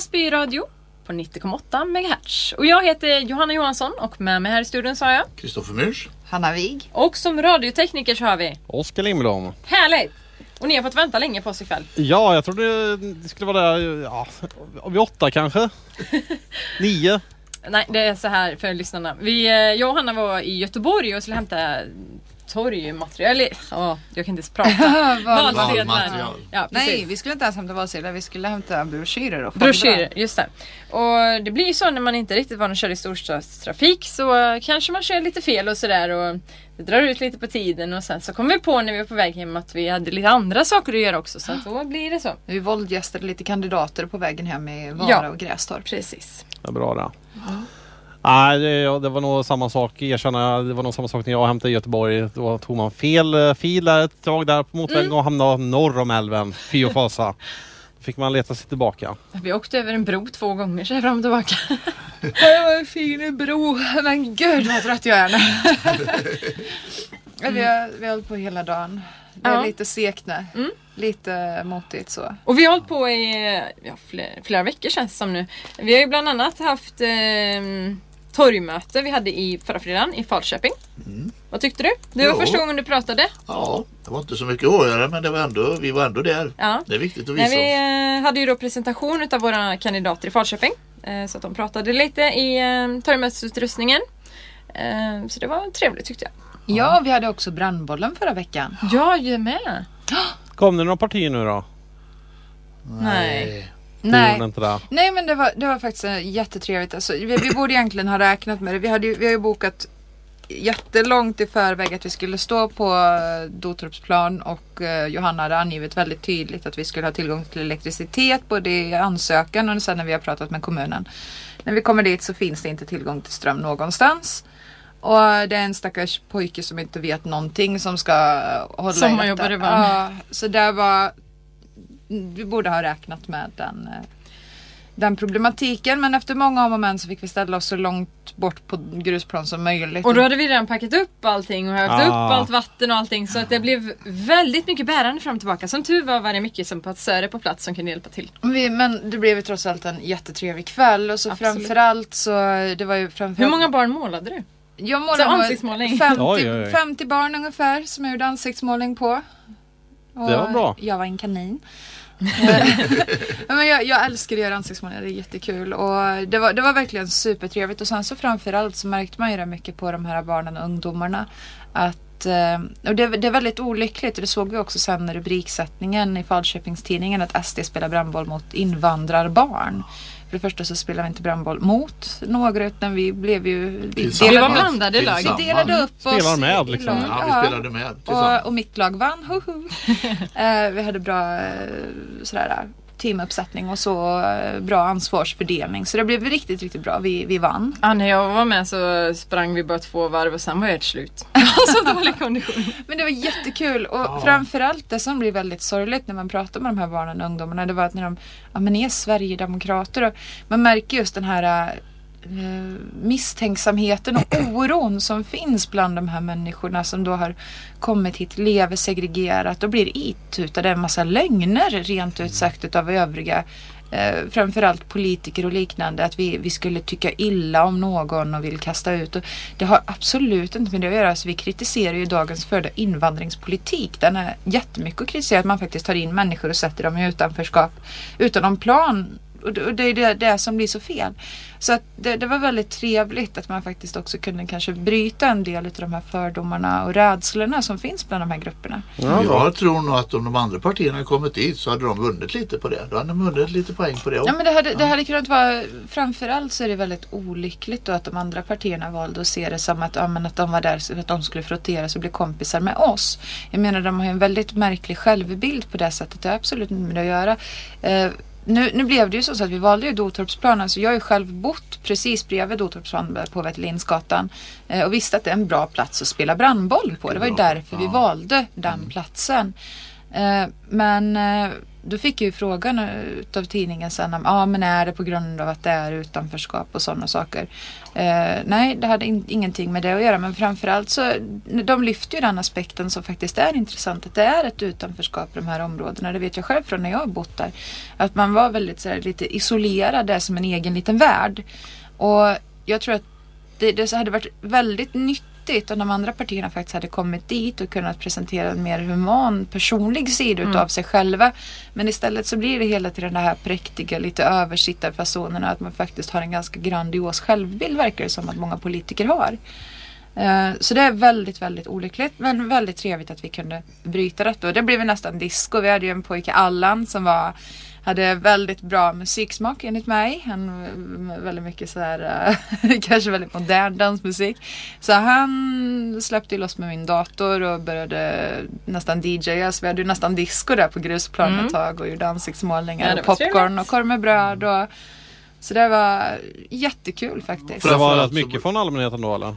Knasby radio på 90,8 MHz. Och jag heter Johanna Johansson och med mig här i studion sa jag. Kristoffer Murs. Hanna Wig. Och som radiotekniker så har vi. Oskar Lindblom. Härligt! Och ni har fått vänta länge på oss ikväll. Ja, jag trodde det skulle vara där ja, vid åtta kanske. Nio. Nej, det är så här för lyssnarna. Vi, eh, jag och Hanna var i Göteborg och skulle hämta torgmaterial. Åh, jag kan inte ens prata. Val- Valsedlar. Valmaterial. Ja, Nej, vi skulle inte ens hämta valsedlar, vi skulle hämta broschyrer och Broschyrer, just det. Och det blir ju så när man inte riktigt van att köra i storstadstrafik så kanske man kör lite fel och sådär och det drar ut lite på tiden och sen så kom vi på när vi var på väg hem att vi hade lite andra saker att göra också så då blir det så. Vi våldgästade lite kandidater på vägen hem i Vara Ja. och Grästorp. Precis. Ja, bra det. Nej, det, ja, det var nog samma sak, erkänna, det var nog samma sak när jag hämtade i Göteborg. Då tog man fel eh, fil där ett tag där på motorvägen och hamnade norr om älven. Fy och fasa. Då fick man leta sig tillbaka. Vi åkte över en bro två gånger så fram och tillbaka. Det var en fin bro, men gud vad trött jag är nu. vi, har, vi har hållit på hela dagen. Det är Ja. lite segt nu. Lite motigt så. Och vi har hållit på i ja, flera, flera veckor känns det som nu. Vi har ju bland annat haft eh, torgmöte vi hade i förra fredagen i Falköping. Vad tyckte du? Det var Jo. första gången du pratade. Ja, det var inte så mycket att göra men det var ändå, vi var ändå där. Ja. Det är viktigt att Nej, visa. vi eh, hade ju då presentation utav våra kandidater i Falköping. Eh, så att de pratade lite i eh, torgmötesutrustningen. Så det var trevligt tyckte jag. Ja, vi hade också brandbollen förra veckan. Jag är med. Kom det några partier nu då? Nej. Nej. gjorde inte det? Nej men det var, det var faktiskt eh, jättetrevligt. Alltså, vi, vi borde egentligen ha räknat med det. Vi, hade ju, vi har ju bokat jättelångt i förväg att vi skulle stå på eh, Dotorpsplan och eh, Johanna hade angivit väldigt tydligt att vi skulle ha tillgång till elektricitet både i ansökan och sen när vi har pratat med kommunen. När vi kommer dit så finns det inte tillgång till ström någonstans. Och det är en stackars pojke som inte vet någonting som ska hålla i detta. Ja, så det var vi borde ha räknat med den, eh, den problematiken. Men efter många om och men så fick vi ställa oss så långt bort på grusplan som möjligt. Och då hade vi redan packat upp allting och hävt Ah. upp allt vatten och allting så att det blev väldigt mycket bärande fram och tillbaka. Som tur var var det mycket som passörer på plats som kunde hjälpa till. vi, men det blev ju trots allt en jättetrevlig kväll. Och så Absolut. framförallt så det var ju framförallt... Hur många barn målade du? Jag målade nog ansiktsmålning? 50, Oj, oj, oj. 50 barn ungefär som jag gjorde ansiktsmålning på. Och Det var bra. Jag var en kanin. Men jag, jag älskar att göra ansiktsmålningar, det är jättekul. Och det, var, det var verkligen supertrevligt. Och sen så framförallt så märkte man ju det mycket på de här barnen och ungdomarna. Att, eh, och det, det är väldigt olyckligt och det såg vi också sen i rubriksättningen i Falköpingstidningen att SD spelar brandboll mot invandrarbarn. För det första så spelar vi inte brandboll mot några utan vi blev ju... Vi Tillsammans. Vi var delade, blandade lag. Vi delade upp oss. Spelar med, liksom. lag. Ja, vi spelade med och, och mitt lag vann. Eh, vi hade bra eh, sådär, teamuppsättning och så eh, bra ansvarsfördelning. Så det blev riktigt, riktigt bra. Vi, vi vann. Ja, när jag var med så sprang vi bara två varv och sen var jag ett slut. så dålig kondition. Men det var jättekul och framförallt det som blir väldigt sorgligt när man pratar med de här barnen och ungdomarna det var att när de ja, men är Sverigedemokrater och man märker just den här eh, Eh, misstänksamheten och oron som finns bland de här människorna som då har kommit hit, lever segregerat och blir itutade en massa lögner rent ut sagt utav övriga eh, framförallt politiker och liknande att vi, vi skulle tycka illa om någon och vill kasta ut. Och det har absolut inte med det att göra. Alltså, vi kritiserar ju dagens förda invandringspolitik. Den är jättemycket att kritisera att man faktiskt tar in människor och sätter dem i utanförskap utan någon plan. Och det och det är det, det som blir så fel. Så att det, det var väldigt trevligt att man faktiskt också kunde kanske bryta en del av de här fördomarna och rädslorna som finns bland de här grupperna. Ja. Jag tror nog att om de andra partierna hade kommit dit så hade de vunnit lite på det. Då hade de vunnit lite poäng på det Ja också. men det hade, det hade kunnat vara Framförallt så är det väldigt olyckligt då att de andra partierna valde att se det som att, ja, men att de var där så att de skulle frotteras och bli kompisar med oss. Jag menar de har ju en väldigt märklig självbild på det sättet. Det har absolut inte med det att göra. Nu, nu blev det ju så att vi valde ju Dotorpsplanen så jag har ju själv bott precis bredvid Dotorpsplan på Wetterlinsgatan eh, och visste att det är en bra plats att spela brandboll på. Det var ju därför vi valde den platsen. Eh, men eh, då fick jag ju frågan eh, utav tidningen sen om, ja men är det på grund av att det är utanförskap och sådana saker. Eh, nej, det hade in, ingenting med det att göra men framförallt så de lyfter ju den aspekten som faktiskt är intressant. Att det är ett utanförskap i de här områdena. Det vet jag själv från när jag har bott där. Att man var väldigt så här, lite isolerad, det är som en egen liten värld. Och jag tror att det, det hade varit väldigt nyttigt om de andra partierna faktiskt hade kommit dit och kunnat presentera en mer human, personlig sida Mm. utav sig själva. Men istället så blir det hela tiden det här präktiga, lite översittarfasonerna. Att man faktiskt har en ganska grandios självbild verkar det som att många politiker har. Eh, Så det är väldigt, väldigt olyckligt. Men väldigt trevligt att vi kunde bryta detta. Och det blev nästan disco. Vi hade ju en pojke, Allan, som var hade väldigt bra musiksmak enligt mig. Han var väldigt mycket så här, eh, kanske väldigt modern dansmusik. Så han släppte loss med min dator och började nästan DJa. Så vi hade ju nästan disco där på grusplanen Mm. ett tag och gjorde ansiktsmålningar Ja, och popcorn trevligt. och korv med bröd. Och, så det var jättekul faktiskt. Det var mycket från allmänheten då eller?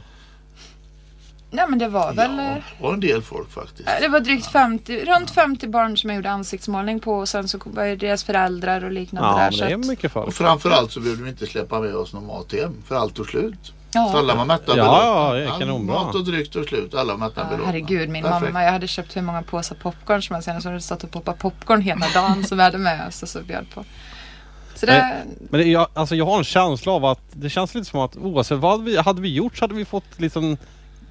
Ja men det var väl Ja, eh, det var en del folk faktiskt. Det var drygt 50, runt 50 barn som jag gjorde ansiktsmålning på och sen så var det deras föräldrar och liknande Ja, där. men Så det är att, mycket folk. Och framförallt så behövde vi inte släppa med oss någon mat hem för allt tog slut. Så ja. alla var mätta Ja, ja, kanonbra. Mat och dryck tog slut. Alla var mätta Ja, belåtna. herregud, min Perfekt. mamma. Jag hade köpt hur många påsar popcorn som helst. Så hade stått och poppat popcorn hela dagen som vi hade med oss och så bjöd på. Så det, Men det, jag, alltså jag har en känsla av att det känns lite som att oavsett vad vi, hade vi gjort så hade vi fått liksom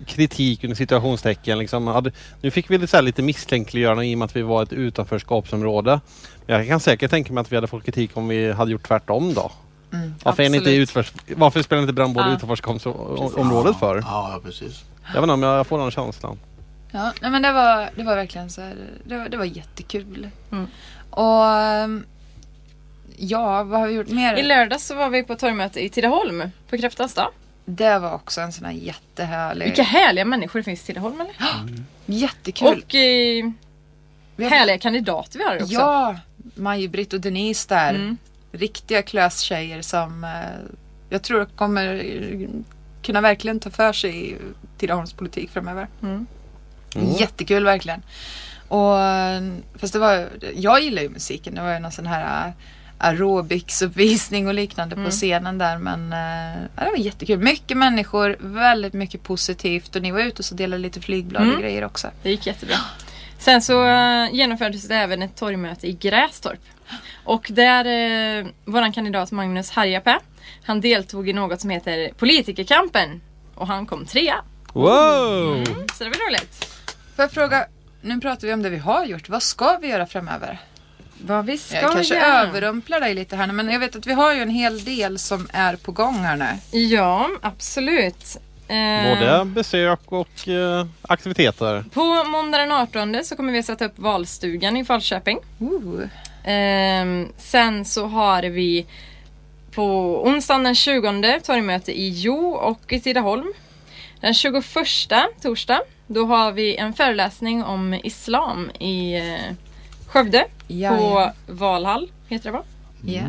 kritik under situationstecken. Liksom. Nu fick vi lite, så här, lite misstänkliggörande i och med att vi var ett utanförskapsområde. Men jag kan säkert tänka mig att vi hade fått kritik om vi hade gjort tvärtom då. mm, Varför, är ni inte utförs, varför spelar inte Brandborg Ja. utanförskapsområdet för? Ja, ja, precis. Jag vet inte om jag får den känslan. Ja, nej, men det var, det var verkligen så här, det var, det var jättekul. Mm. Och ehm, ja, vad har vi gjort mer? I lördags så var vi på torgmöte i Tidaholm på Kräftans dag. Det var också en sån här jättehärlig, Vilka härliga människor det finns i Tidaholm eller? jättekul. Och eh, Vi har- härliga kandidater vi har också. Ja, Maj-Britt och Denise där. Mm. Riktiga klöstjejer som eh, jag tror kommer eh, kunna verkligen ta för sig i Tidaholms politik framöver. Mm. Mm. Jättekul verkligen. Och, eh, fast det var, jag gillar ju musiken. Det var ju någon sån här eh, aerobicsuppvisning och liknande Mm. på scenen där. Men eh, det var jättekul. Mycket människor, väldigt mycket positivt. Och ni var ute och så delade lite flygblad och Mm. grejer också. Det gick jättebra. Sen så eh, genomfördes det även ett torgmöte i Grästorp. Och där uh, våran kandidat Magnus Harjapää, han deltog i något som heter Politikerkampen. Och han kom trea. Wow! Så det var roligt. Får jag fråga, nu pratar vi om det vi har gjort. Vad ska vi göra framöver? Vad vi ska Jag kanske göra. överrumplar dig lite här nu, men jag vet att vi har ju en hel del som är på gång här nu. Ja, absolut. Eh, Både besök och eh, aktiviteter. På måndag den 18 så kommer vi sätta upp valstugan i Falköping. Ooh. Ehm, sen så har vi på onsdagen den 20 torgmöte i Jo och i Tidaholm. Den 21 torsdag då har vi en föreläsning om islam i eh, Skövde Ja, på ja. Valhall, heter det va? Ja.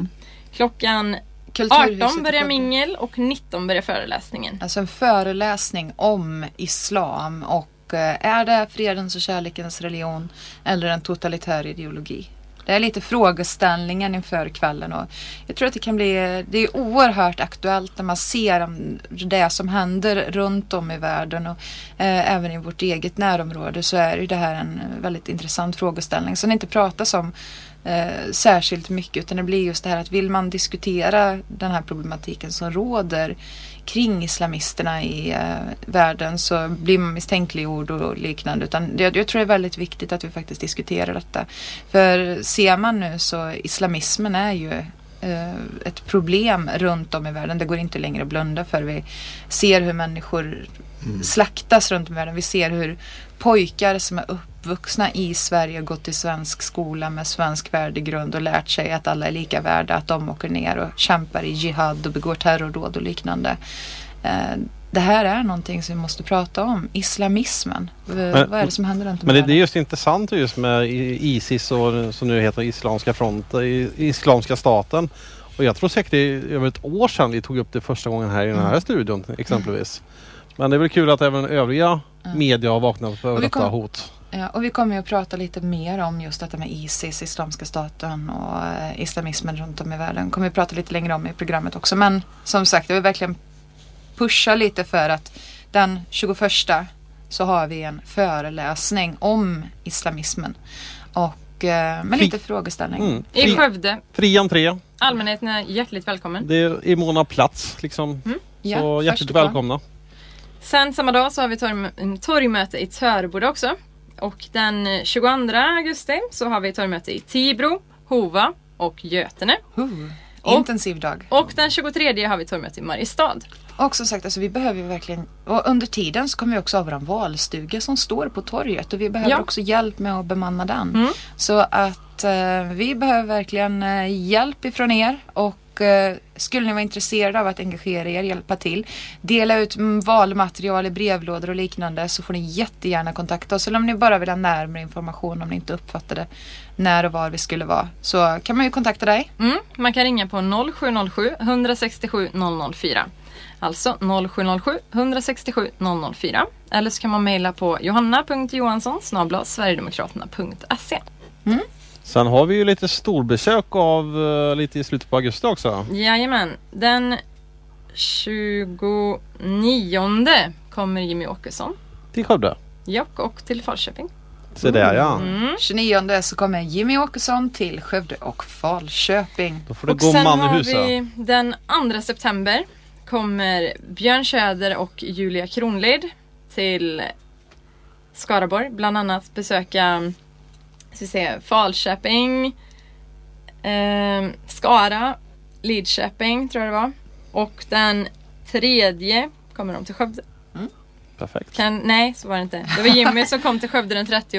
Klockan Kulturhuset 18 i börjar mingel och 19 börjar föreläsningen. Alltså en föreläsning om islam och eh, är det fredens och kärlekens religion eller en totalitär ideologi? Det är lite frågeställningen inför kvällen och jag tror att det kan bli, det är oerhört aktuellt när man ser det som händer runt om i världen och eh, även i vårt eget närområde så är ju det här en väldigt intressant frågeställning som det inte pratas om eh, särskilt mycket utan det blir just det här att vill man diskutera den här problematiken som råder kring islamisterna i eh, världen så blir man misstänkliggjord och liknande. Utan det, jag tror det är väldigt viktigt att vi faktiskt diskuterar detta. För ser man nu så islamismen är ju eh, ett problem runt om i världen. Det går inte längre att blunda för. Vi ser hur människor slaktas runt om i världen. Vi ser hur pojkar som är uppvuxna i Sverige och gått i svensk skola med svensk värdegrund och lärt sig att alla är lika värda, att de åker ner och kämpar i jihad och begår terrordåd och liknande. Eh, Det här är någonting som vi måste prata om. Islamismen. V- Vad är det som händer runt om Men det, det är just intressant just med Isis och som nu heter Islamiska fronten, Islamiska staten. Och jag tror säkert det är över ett år sedan vi tog upp det första gången här i den här Mm. studion exempelvis. Men det är väl kul att även övriga media har vaknat för detta kom- hot. Ja, och vi kommer ju att prata lite mer om just detta med Isis, Islamiska staten och eh, islamismen runt om i världen. kommer vi prata lite längre om i programmet också. Men som sagt, jag vill verkligen pusha lite för att den 21 så har vi en föreläsning om islamismen. Och eh, med Fri- lite frågeställning. Mm. I Fri, Skövde. fri entré. Allmänheten är hjärtligt välkommen. Det är i mån av plats liksom. Ja, Så först hjärtligt välkomna. Sen samma dag så har vi torg, torgmöte i Töreboda också. Och den 22 augusti så har vi torgmöte i Tibro, Hova och Götene. Och- Intensiv dag. Och den 23 har vi torgmöte i Mariestad. Och som sagt, alltså, vi behöver ju verkligen, och under tiden så kommer vi också ha vår valstuga som står på torget och vi behöver Ja. också hjälp med att bemanna den. Mm. Så att eh, vi behöver verkligen eh, hjälp ifrån er och eh, skulle ni vara intresserade av att engagera er, hjälpa till, dela ut mm, valmaterial i brevlådor och liknande så får ni jättegärna kontakta oss. Eller om ni bara vill ha närmare information om ni inte uppfattade när och var vi skulle vara så kan man ju kontakta dig. Mm, man kan ringa på 0707 167 004. Alltså 0707 167 004. Eller så kan man mejla på johanna.johansson sverigedemokraterna.se. Sen har vi ju lite storbesök av eh, lite i slutet på augusti också. Jajamän. Den 29 kommer Jimmy Åkesson. Till Skövde. Jock och till Falköping. Så där ja. Mm. 29 så kommer Jimmy Åkesson till Skövde och Falköping. Då får det Och gå sen man i har vi den 2 september kommer Björn Söder och Julia Kronlid till Skaraborg. Bland annat besöka ska se, Falköping, eh, Skara, Lidköping tror jag det var. Och den tredje kommer de till Skövde. Perfekt. Kan, nej, så var det inte. Det var Jimmy som kom till Skövde den 30.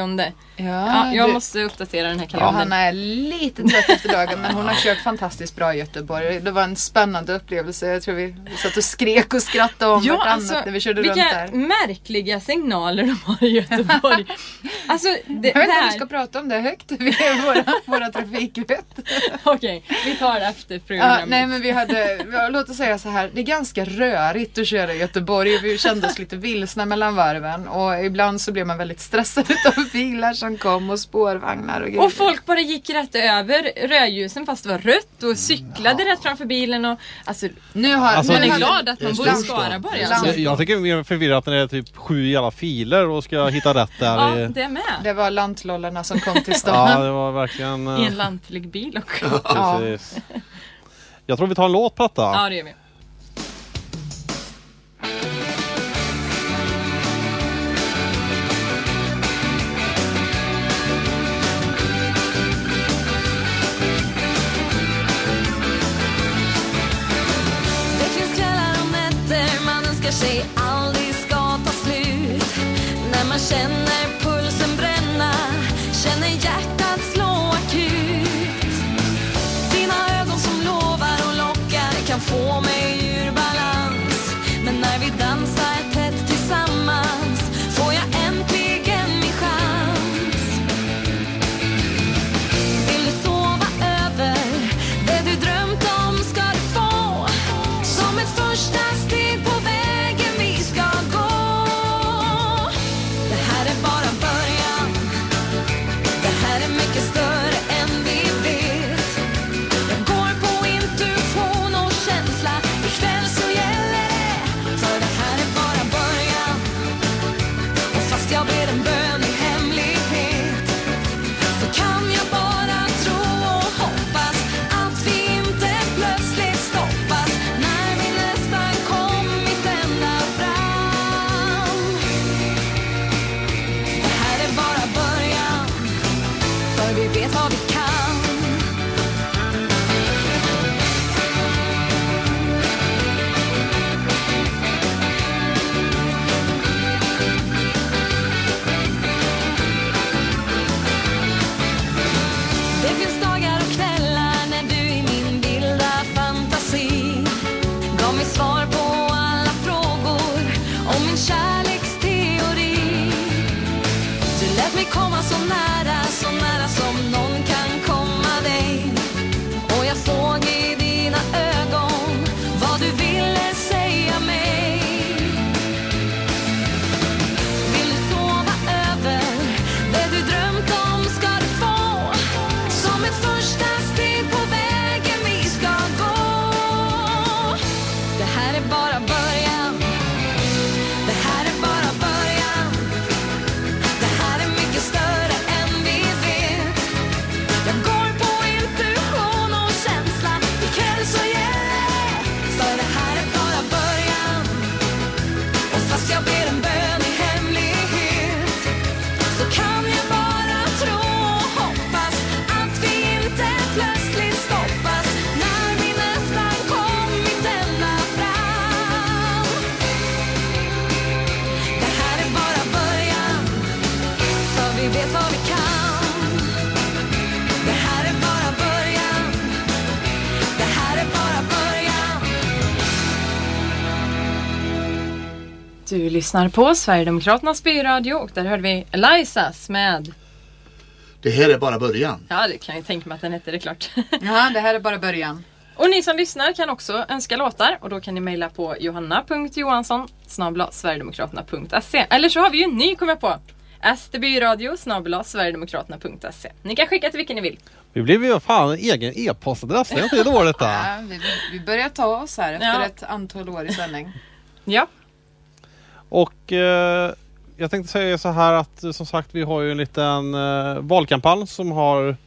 Ja, jag du- måste uppdatera den här Ja, kalendern. Hanna är lite trött efter dagen men hon har kört fantastiskt bra i Göteborg. Det var en spännande upplevelse. Jag tror vi vi satt och skrek och skrattade om Ja, vartannat alltså, när vi körde vilka runt där. märkliga signaler de har i Göteborg. alltså, det, Jag vet inte om vi ska prata om det högt vid våra, våra trafikvett. Okej, vi tar det efter Ja, programmet. nej men vi hade, ja, låt oss säga så här, det är ganska rörigt att köra i Göteborg. Vi kände oss lite vilsna mellan varven och ibland så blev man väldigt stressad av bilar som kom och spårvagnar och grejer. Och folk bara gick rätt över rödljusen fast det var rött och cyklade rätt framför bilen. Och, alltså, nu har, Alltså, man är glad att är man bor i. Skaraborg. Det är Alltså. Jag, jag tycker det är förvirrat när det är typ sju jävla filer och ska hitta rätt där. Ja, det med. Det var lantlollarna som kom till stan. ja det var verkligen... eh, I en lantlig bil också. Ja. Precis. Jag tror vi tar en låt Platta. Ja, det gör vi. say lyssnar på Sverigedemokraternas byradio och där hörde vi Elisas med Det här är bara början. Ja, det kan jag tänka mig att den hette, det är klart. Ja, det här är bara början. och ni som lyssnar kan också önska låtar och då kan ni mejla på johanna.johansson sverigedemokraterna.se Eller så har vi ju en ny, kommer jag på. sdbyradio sverigedemokraterna.se Ni kan skicka till vilken ni vill. Vi blev ju fan en egen e-postadress, det är inte dåligt. Ja, vi, vi börjar ta oss här efter Ja. ett antal år i sändning. Ja. Och eh, jag tänkte säga så här att eh, som sagt vi har ju en liten eh, valkampanj som har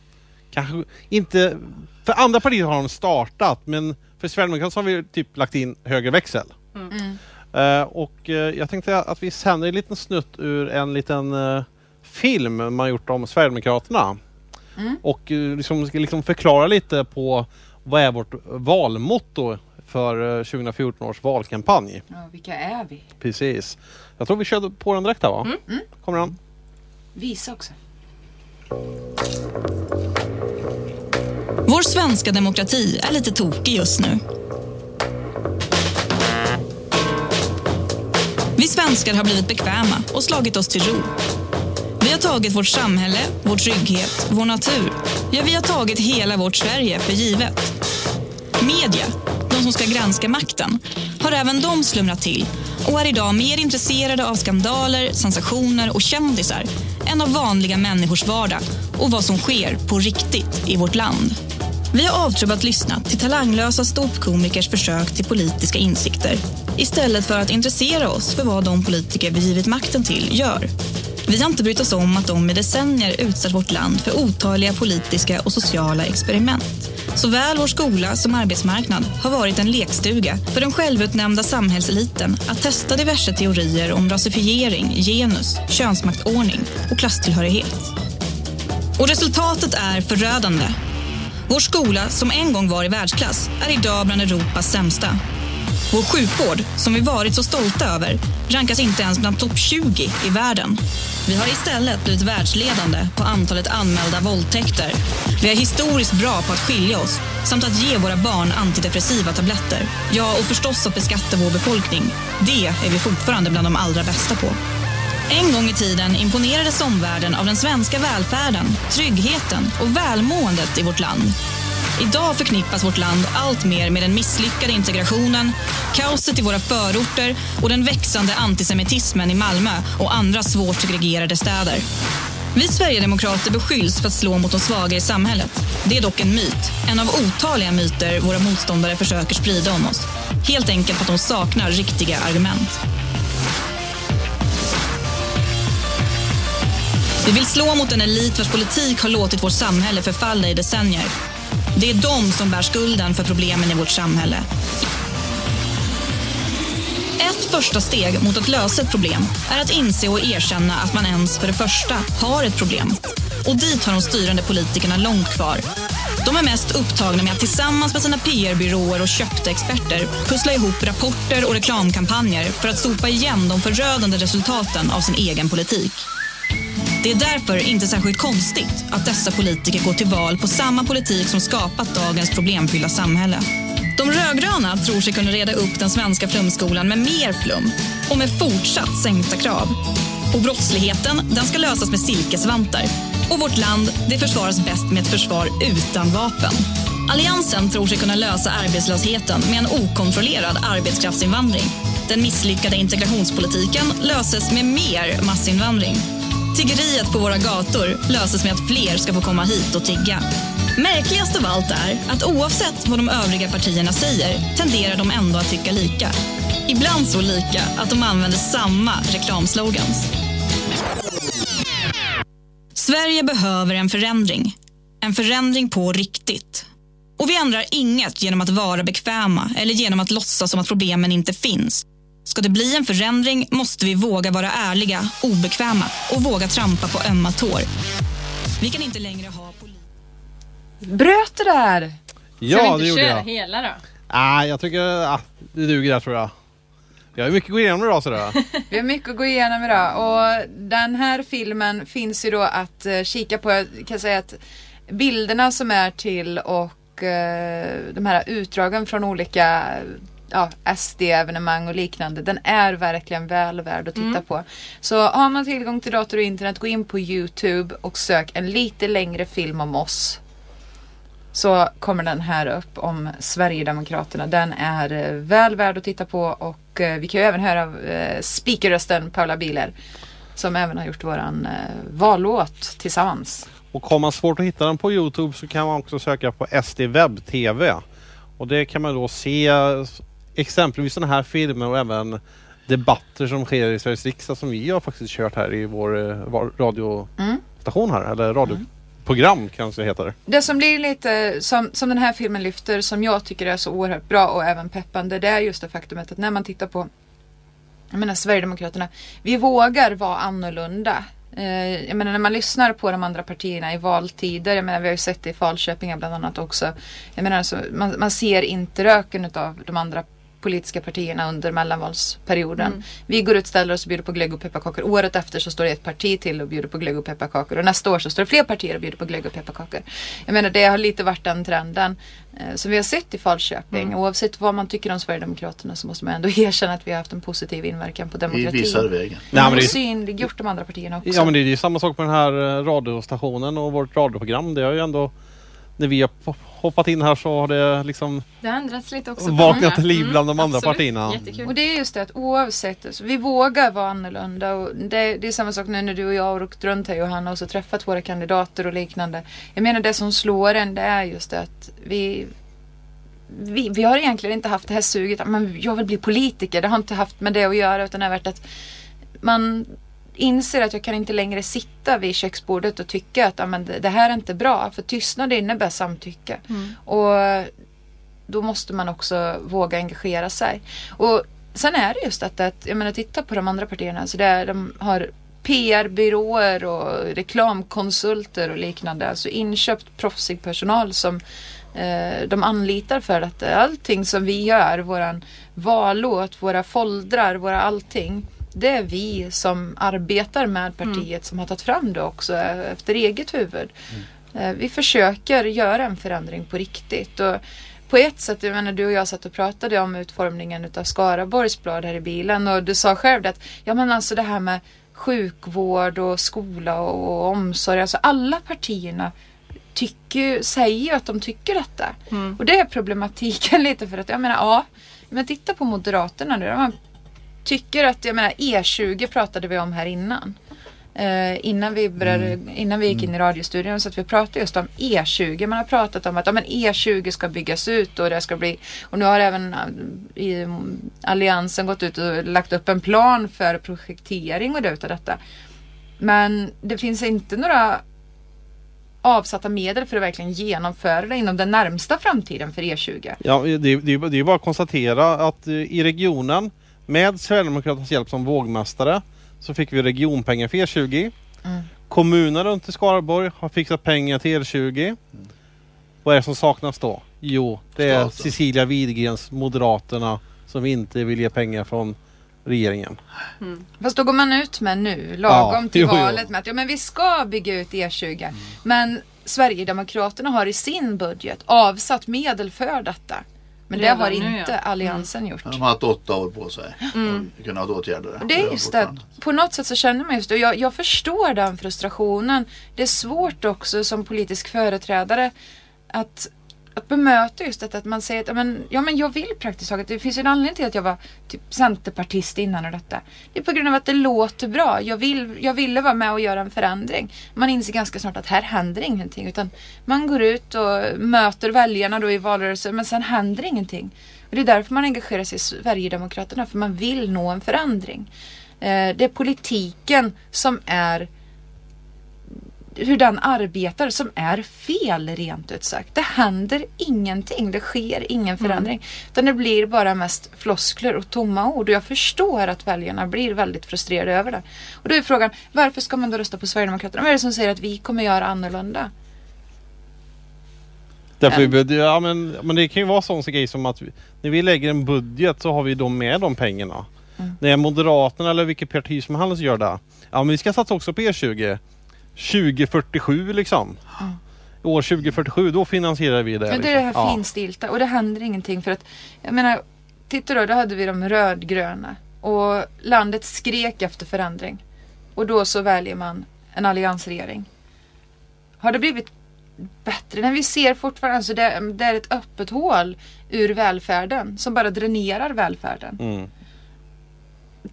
kanske inte... För andra partier har de startat men för Sverigedemokraterna har vi typ lagt in högre växel. Mm. Eh, och eh, jag tänkte att vi sänder en liten snutt ur en liten eh, film man gjort om Sverigedemokraterna. Mm. Och liksom, ska liksom förklara lite på vad är vårt valmotto för eh, 2014 års valkampanj. Ja, vilka är vi? Precis. Jag tror vi körde på den direkt här va? Mm. Kommer den? Visa också. Vår svenska demokrati är lite tokig just nu. Vi svenskar har blivit bekväma och slagit oss till ro. Vi har tagit vårt samhälle, vår trygghet, vår natur. Ja, vi har tagit hela vårt Sverige för givet. Media, de som ska granska makten, har även de slumrat till och är idag mer intresserade av skandaler, sensationer och kändisar än av vanliga människors vardag och vad som sker på riktigt i vårt land. Vi har avtrubbat lyssnat till talanglösa ståuppkomikers försök till politiska insikter istället för att intressera oss för vad de politiker vi givit makten till gör. Vi har inte brytt oss om att de i decennier utsatt vårt land för otaliga politiska och sociala experiment. Såväl vår skola som arbetsmarknad har varit en lekstuga för den självutnämnda samhällseliten att testa diverse teorier om rasifiering, genus, könsmaktordning och klasstillhörighet. Och resultatet är förödande. Vår skola, som en gång var i världsklass, är idag bland Europas sämsta. Vår sjukvård, som vi varit så stolta över, rankas inte ens bland topp 20 i världen. Vi har istället blivit världsledande på antalet anmälda våldtäkter. Vi är historiskt bra på att skilja oss samt att ge våra barn antidepressiva tabletter. Ja, och förstås att beskatta vår befolkning. Det är vi fortfarande bland de allra bästa på. En gång i tiden imponerades omvärlden av den svenska välfärden, tryggheten och välmåendet i vårt land. Idag förknippas vårt land allt mer med den misslyckade integrationen, kaoset i våra förorter och den växande antisemitismen i Malmö och andra svårt segregerade städer. Vi Sverigedemokrater beskylls för att slå mot de svaga i samhället. Det är dock en myt. En av otaliga myter våra motståndare försöker sprida om oss. Helt enkelt för att de saknar riktiga argument. Vi vill slå mot en elit vars politik har låtit vårt samhälle förfalla i decennier. Det är de som bär skulden för problemen i vårt samhälle. Ett första steg mot att lösa ett problem är att inse och erkänna att man ens för det första har ett problem. Och dit har de styrande politikerna långt kvar. De är mest upptagna med att tillsammans med sina PR-byråer och köpta experter pussla ihop rapporter och reklamkampanjer för att sopa igen de förödande resultaten av sin egen politik. Det är därför inte särskilt konstigt att dessa politiker går till val på samma politik som skapat dagens problemfyllda samhälle. De rödgröna tror sig kunna reda upp den svenska flumskolan med mer flum och med fortsatt sänkta krav. Och brottsligheten, den ska lösas med silkesvantar. Och vårt land, det försvaras bäst med ett försvar utan vapen. Alliansen tror sig kunna lösa arbetslösheten med en okontrollerad arbetskraftsinvandring. Den misslyckade integrationspolitiken löses med mer massinvandring. Tiggeriet på våra gator löses med att fler ska få komma hit och tigga. Märkligast av allt är att oavsett vad de övriga partierna säger tenderar de ändå att tycka lika. Ibland så lika att de använder samma reklamslogans. Sverige behöver en förändring. En förändring på riktigt. Och vi ändrar inget genom att vara bekväma eller genom att låtsas som att problemen inte finns. Ska det bli en förändring måste vi våga vara ärliga, obekväma och våga trampa på ömma tår. Vi kan inte längre ha Bröt det där? Ja, Ska det vi inte gjorde köra jag. hela då? Ah, jag tycker ah, det duger där tror jag. Jag har mycket att gå igenom idag sådär. Vi har mycket att gå igenom idag och den här filmen finns ju då att eh, kika på. Jag kan säga att bilderna som är till och eh, de här utdragen från olika ja, SD-evenemang och liknande. Den är verkligen väl värd att titta på. Så har man tillgång till dator och internet, gå in på Youtube och sök en lite längre film om oss. Så kommer den här upp om Sverigedemokraterna. Den är eh, väl värd att titta på och eh, vi kan ju även höra eh, speakerrösten Paula Biler. Som även har gjort våran vallåt tillsammans. Och har man svårt att hitta den på Youtube så kan man också söka på SD Webb TV. Och det kan man då se exempelvis sådana här filmer och även debatter som sker i Sveriges riksdag som vi har faktiskt kört här i vår eh, radiostation här, eller radioprogram kanske heter det. Det som blir lite som, som den här filmen lyfter som jag tycker är så oerhört bra och även peppande det är just det faktumet att när man tittar på jag menar Sverigedemokraterna, vi vågar vara annorlunda. Eh, jag menar när man lyssnar på de andra partierna i valtider, jag menar vi har ju sett det i Falköping bland annat också. Jag menar alltså, man, man ser inte röken av de andra politiska partierna under mellanvalsperioden. Vi går ut, ställer oss och bjuder på glögg och pepparkakor. Året efter så står det ett parti till och bjuder på glögg och pepparkakor. Och nästa år så står det fler partier och bjuder på glögg och pepparkakor. Jag menar det har lite varit den trenden eh, som vi har sett i Falköping. Oavsett vad man tycker om Sverigedemokraterna så måste man ändå erkänna att vi har haft en positiv inverkan på Vi demokratin. visar vägen. Nej, men och det, synliggjort de andra partierna också. ja men det är ju samma sak på den här eh, radiostationen och vårt radioprogram. Det har ju ändå när vi har hoppat in här så har det liksom Det ändrats lite också. vaknat till liv bland de andra absolut. partierna. Jättekul. Och det är just det att oavsett, alltså, vi vågar vara annorlunda. Och det, det är samma sak nu när du och jag har åkt runt här Johanna och så träffat våra kandidater och liknande. Jag menar det som slår en det är just det att vi, vi, vi har egentligen inte haft det här suget att men jag vill bli politiker. Det har inte haft med det att göra utan det har varit att man inser att jag kan inte längre sitta vid köksbordet och tycka att ja, men det, det här är inte bra. För tystnad innebär samtycke. Och då måste man också våga engagera sig. Och sen är det just att, att jag menar titta på de andra partierna. Så där de har PR-byråer och reklamkonsulter och liknande. Alltså inköpt proffsig personal som eh, de anlitar för att allting som vi gör, våran vallåt, våra foldrar, våra allting. Det är vi som arbetar med partiet som har tagit fram det också eh, efter eget huvud. Eh, Vi försöker göra en förändring på riktigt. Och på ett sätt, jag menar, du och jag satt och pratade om utformningen utav Skaraborgsblad här i bilen och du sa själv det att ja men alltså det här med sjukvård och skola och omsorg, alltså alla partierna tycker, säger att de tycker detta. Och det är problematiken lite för att jag menar ja, men titta på Moderaterna nu. De tycker att, jag menar E20 pratade vi om här innan. Eh, innan, vi började, innan vi gick in i radiostudion så att vi pratade just om E20. Man har pratat om att ja, men E20 ska byggas ut och det ska bli och nu har även eh, i, mm, Alliansen gått ut och lagt upp en plan för projektering och det utav detta. Men det finns inte några avsatta medel för att verkligen genomföra det inom den närmsta framtiden för E E20. Ja, det, det, det är bara att konstatera att eh, i regionen med Sverigedemokraternas hjälp som vågmästare så fick vi regionpengar för E20. Mm. Kommunen runt i Skaraborg har fixat pengar till E20. Vad är det som saknas då? Jo, det är Staten. Cecilia Widgrens Moderaterna som inte vill ge pengar från regeringen. Fast då går man ut med nu, lagom Ja, till jo, jo. valet med att ja, men vi ska bygga ut E20. Men Sverigedemokraterna har i sin budget avsatt medel för detta. Men det har nu, inte ja. Alliansen gjort. De har haft åtta år på sig att kunna åtgärda det. Och det är just det, att på något sätt så känner man just det. och Jag, jag förstår den frustrationen. Det är svårt också som politisk företrädare att, att bemöta just detta att man säger att ja, men, ja, men jag vill praktiskt taget. Det finns ju en anledning till att jag var typ centerpartist innan och detta. Det är på grund av att det låter bra. Jag, vill, jag ville vara med och göra en förändring. Man inser ganska snart att här händer ingenting. Utan man går ut och möter väljarna då i valrörelsen men sen händer ingenting. Och det är därför man engagerar sig i Sverigedemokraterna. För man vill nå en förändring. Eh, det är politiken som är hur den arbetar som är fel rent ut sagt. Det händer ingenting. Det sker ingen förändring. Utan det blir bara mest floskler och tomma ord. Och jag förstår att väljarna blir väldigt frustrerade över det. Och då är frågan, varför ska man då rösta på Sverigedemokraterna? Vad är det som säger att vi kommer göra annorlunda? Därför ja, men, men det kan ju vara sån grej som att vi, när vi lägger en budget så har vi då med de pengarna. Mm. När Moderaterna eller vilket parti som helst gör det. Ja men vi ska satsa också på E20. 2047 liksom. År 2047 då finansierar vi det. Men det är det här liksom. Ja. finstilta och det händer ingenting för att jag menar titta då, då hade vi de rödgröna och landet skrek efter förändring. Och då så väljer man en alliansregering. Har det blivit bättre? När vi ser fortfarande, alltså det, det är ett öppet hål ur välfärden som bara dränerar välfärden. Mm.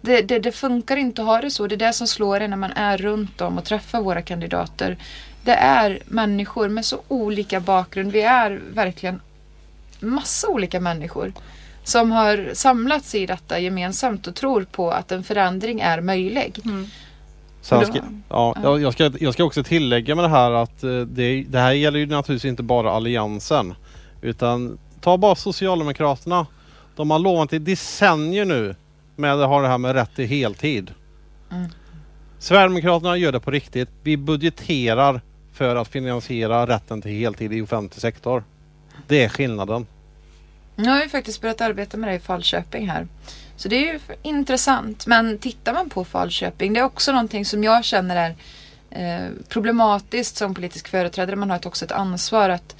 Det, det, det funkar inte att ha det så. Det är det som slår en när man är runt om och träffar våra kandidater. Det är människor med så olika bakgrund. Vi är verkligen massa olika människor som har samlats i detta gemensamt och tror på att en förändring är möjlig. Sen Och ska, då- ja, ja. jag, jag, ska, jag ska också tillägga med det här att eh, det, det här gäller ju naturligtvis inte bara Alliansen. Utan ta bara Socialdemokraterna. De har lovat i decennier nu med att ha det här med rätt till heltid. Mm. Sverigedemokraterna gör det på riktigt. Vi budgeterar för att finansiera rätten till heltid i offentlig sektor. Det är skillnaden. Nu har vi faktiskt börjat arbeta med det i Falköping här. Så det är ju intressant. Men tittar man på Falköping, det är också någonting som jag känner är eh, problematiskt som politisk företrädare. Man har ett- också ett ansvar att eh,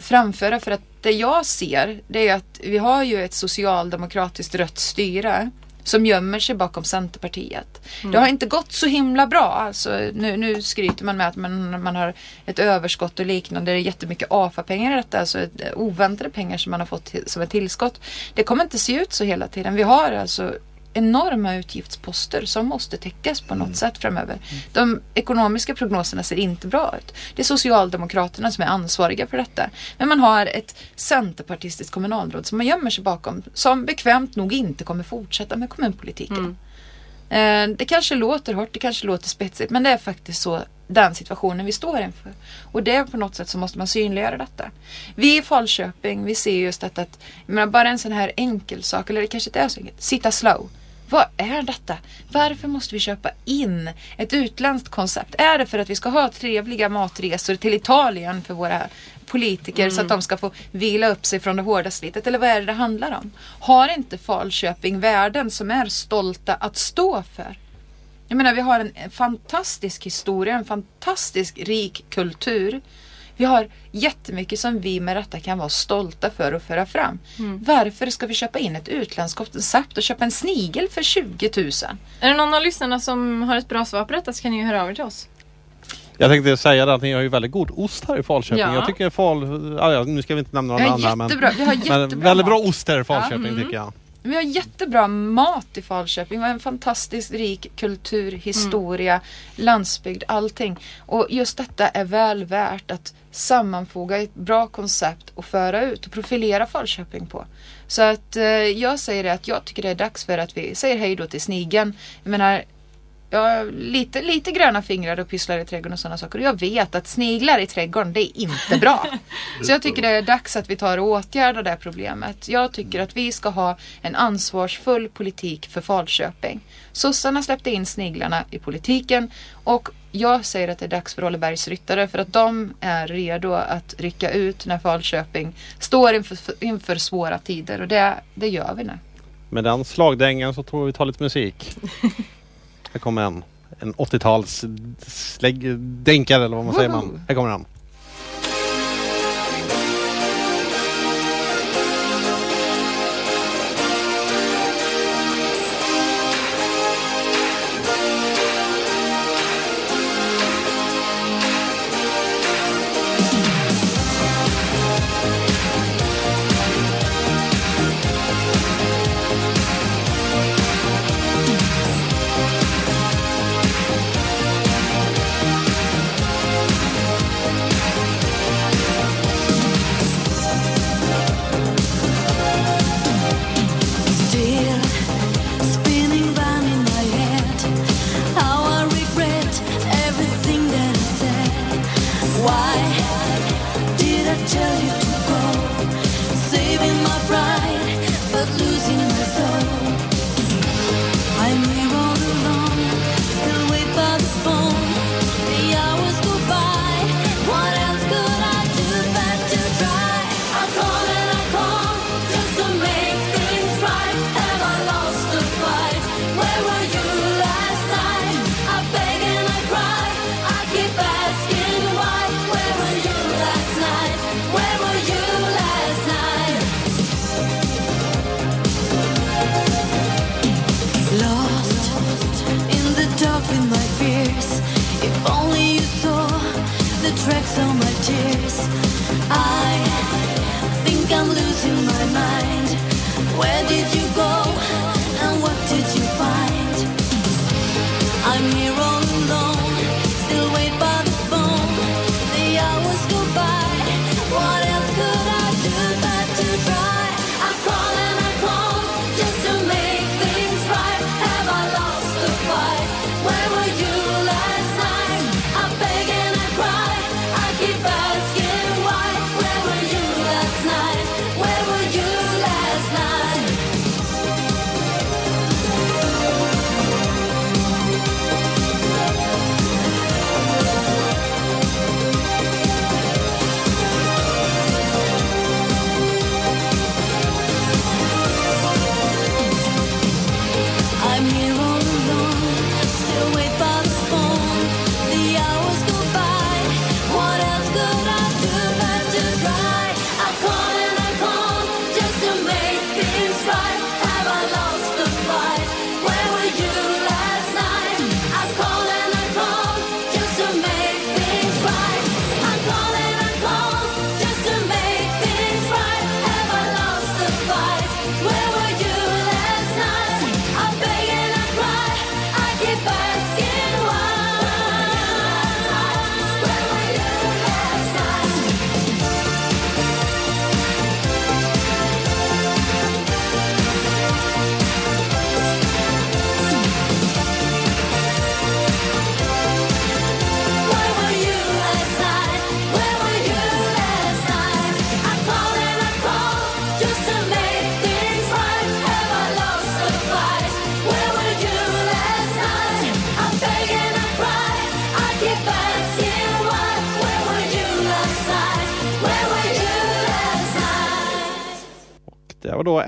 framföra. För att det jag ser, det är att vi har ju ett socialdemokratiskt rött styre som gömmer sig bakom Centerpartiet. Det har inte gått så himla bra. Alltså, nu, nu skryter man med att man, man har ett överskott och liknande. Det är jättemycket AFA-pengar i detta. Alltså ett, eh, oväntade pengar som man har fått till, som ett tillskott. Det kommer inte se ut så hela tiden. Vi har alltså enorma utgiftsposter som måste täckas på något sätt framöver. De ekonomiska prognoserna ser inte bra ut. Det är Socialdemokraterna som är ansvariga för detta. Men man har ett centerpartistiskt kommunalråd som man gömmer sig bakom som bekvämt nog inte kommer fortsätta med kommunpolitiken. Eh, Det kanske låter hårt, det kanske låter spetsigt men det är faktiskt så den situationen vi står inför. Och det på något sätt så måste man synliggöra detta. Vi i Falköping, vi ser just detta att, bara en sån här enkel sak, eller det kanske inte är så enkelt, sitta slow. Vad är detta? Varför måste vi köpa in ett utländskt koncept? Är det för att vi ska ha trevliga matresor till Italien för våra politiker så att de ska få vila upp sig från det hårda slitet? Eller vad är det det handlar om? Har inte Falköping värden som är stolta att stå för? Jag menar vi har en fantastisk historia, en fantastisk rik kultur. Vi har jättemycket som vi med rätta kan vara stolta för och föra fram. Varför ska vi köpa in ett utländskt koncept och köpa en snigel för 20 000? Är det någon av lyssnarna som har ett bra svar på detta så kan ni ju höra av er till oss. Jag tänkte säga det att ni har ju väldigt god ost här i Falköping. Ja. Jag tycker Fal... Ja, ja, nu ska vi inte nämna några namn här, jättebra, vi har men, jättebra men väldigt bra ost här i Falköping tycker jag. Vi har jättebra mat i Falköping. Vi har en fantastiskt rik kultur, historia, landsbygd, allting. Och just detta är väl värt att sammanfoga ett bra koncept och föra ut och profilera Falköping på. Så att eh, jag säger det att jag tycker det är dags för att vi säger hej då till snigeln. Jag menar, har lite, lite gröna fingrar och pysslar i trädgården och sådana saker. Och jag vet att sniglar i trädgården, det är inte bra. Så jag tycker det är dags att vi tar och åtgärdar det här problemet. Jag tycker att vi ska ha en ansvarsfull politik för Falköping. Sossarna släppte in sniglarna i politiken och jag säger att det är dags för Rollebergs ryttare för att de är redo att rycka ut när Falköping står inför, inför svåra tider och det, det gör vi nu. Med den slagdängen så tror jag vi tar lite musik. Här kommer en. En 80-tals slägg- dänkare eller vad man säger man. Här kommer den.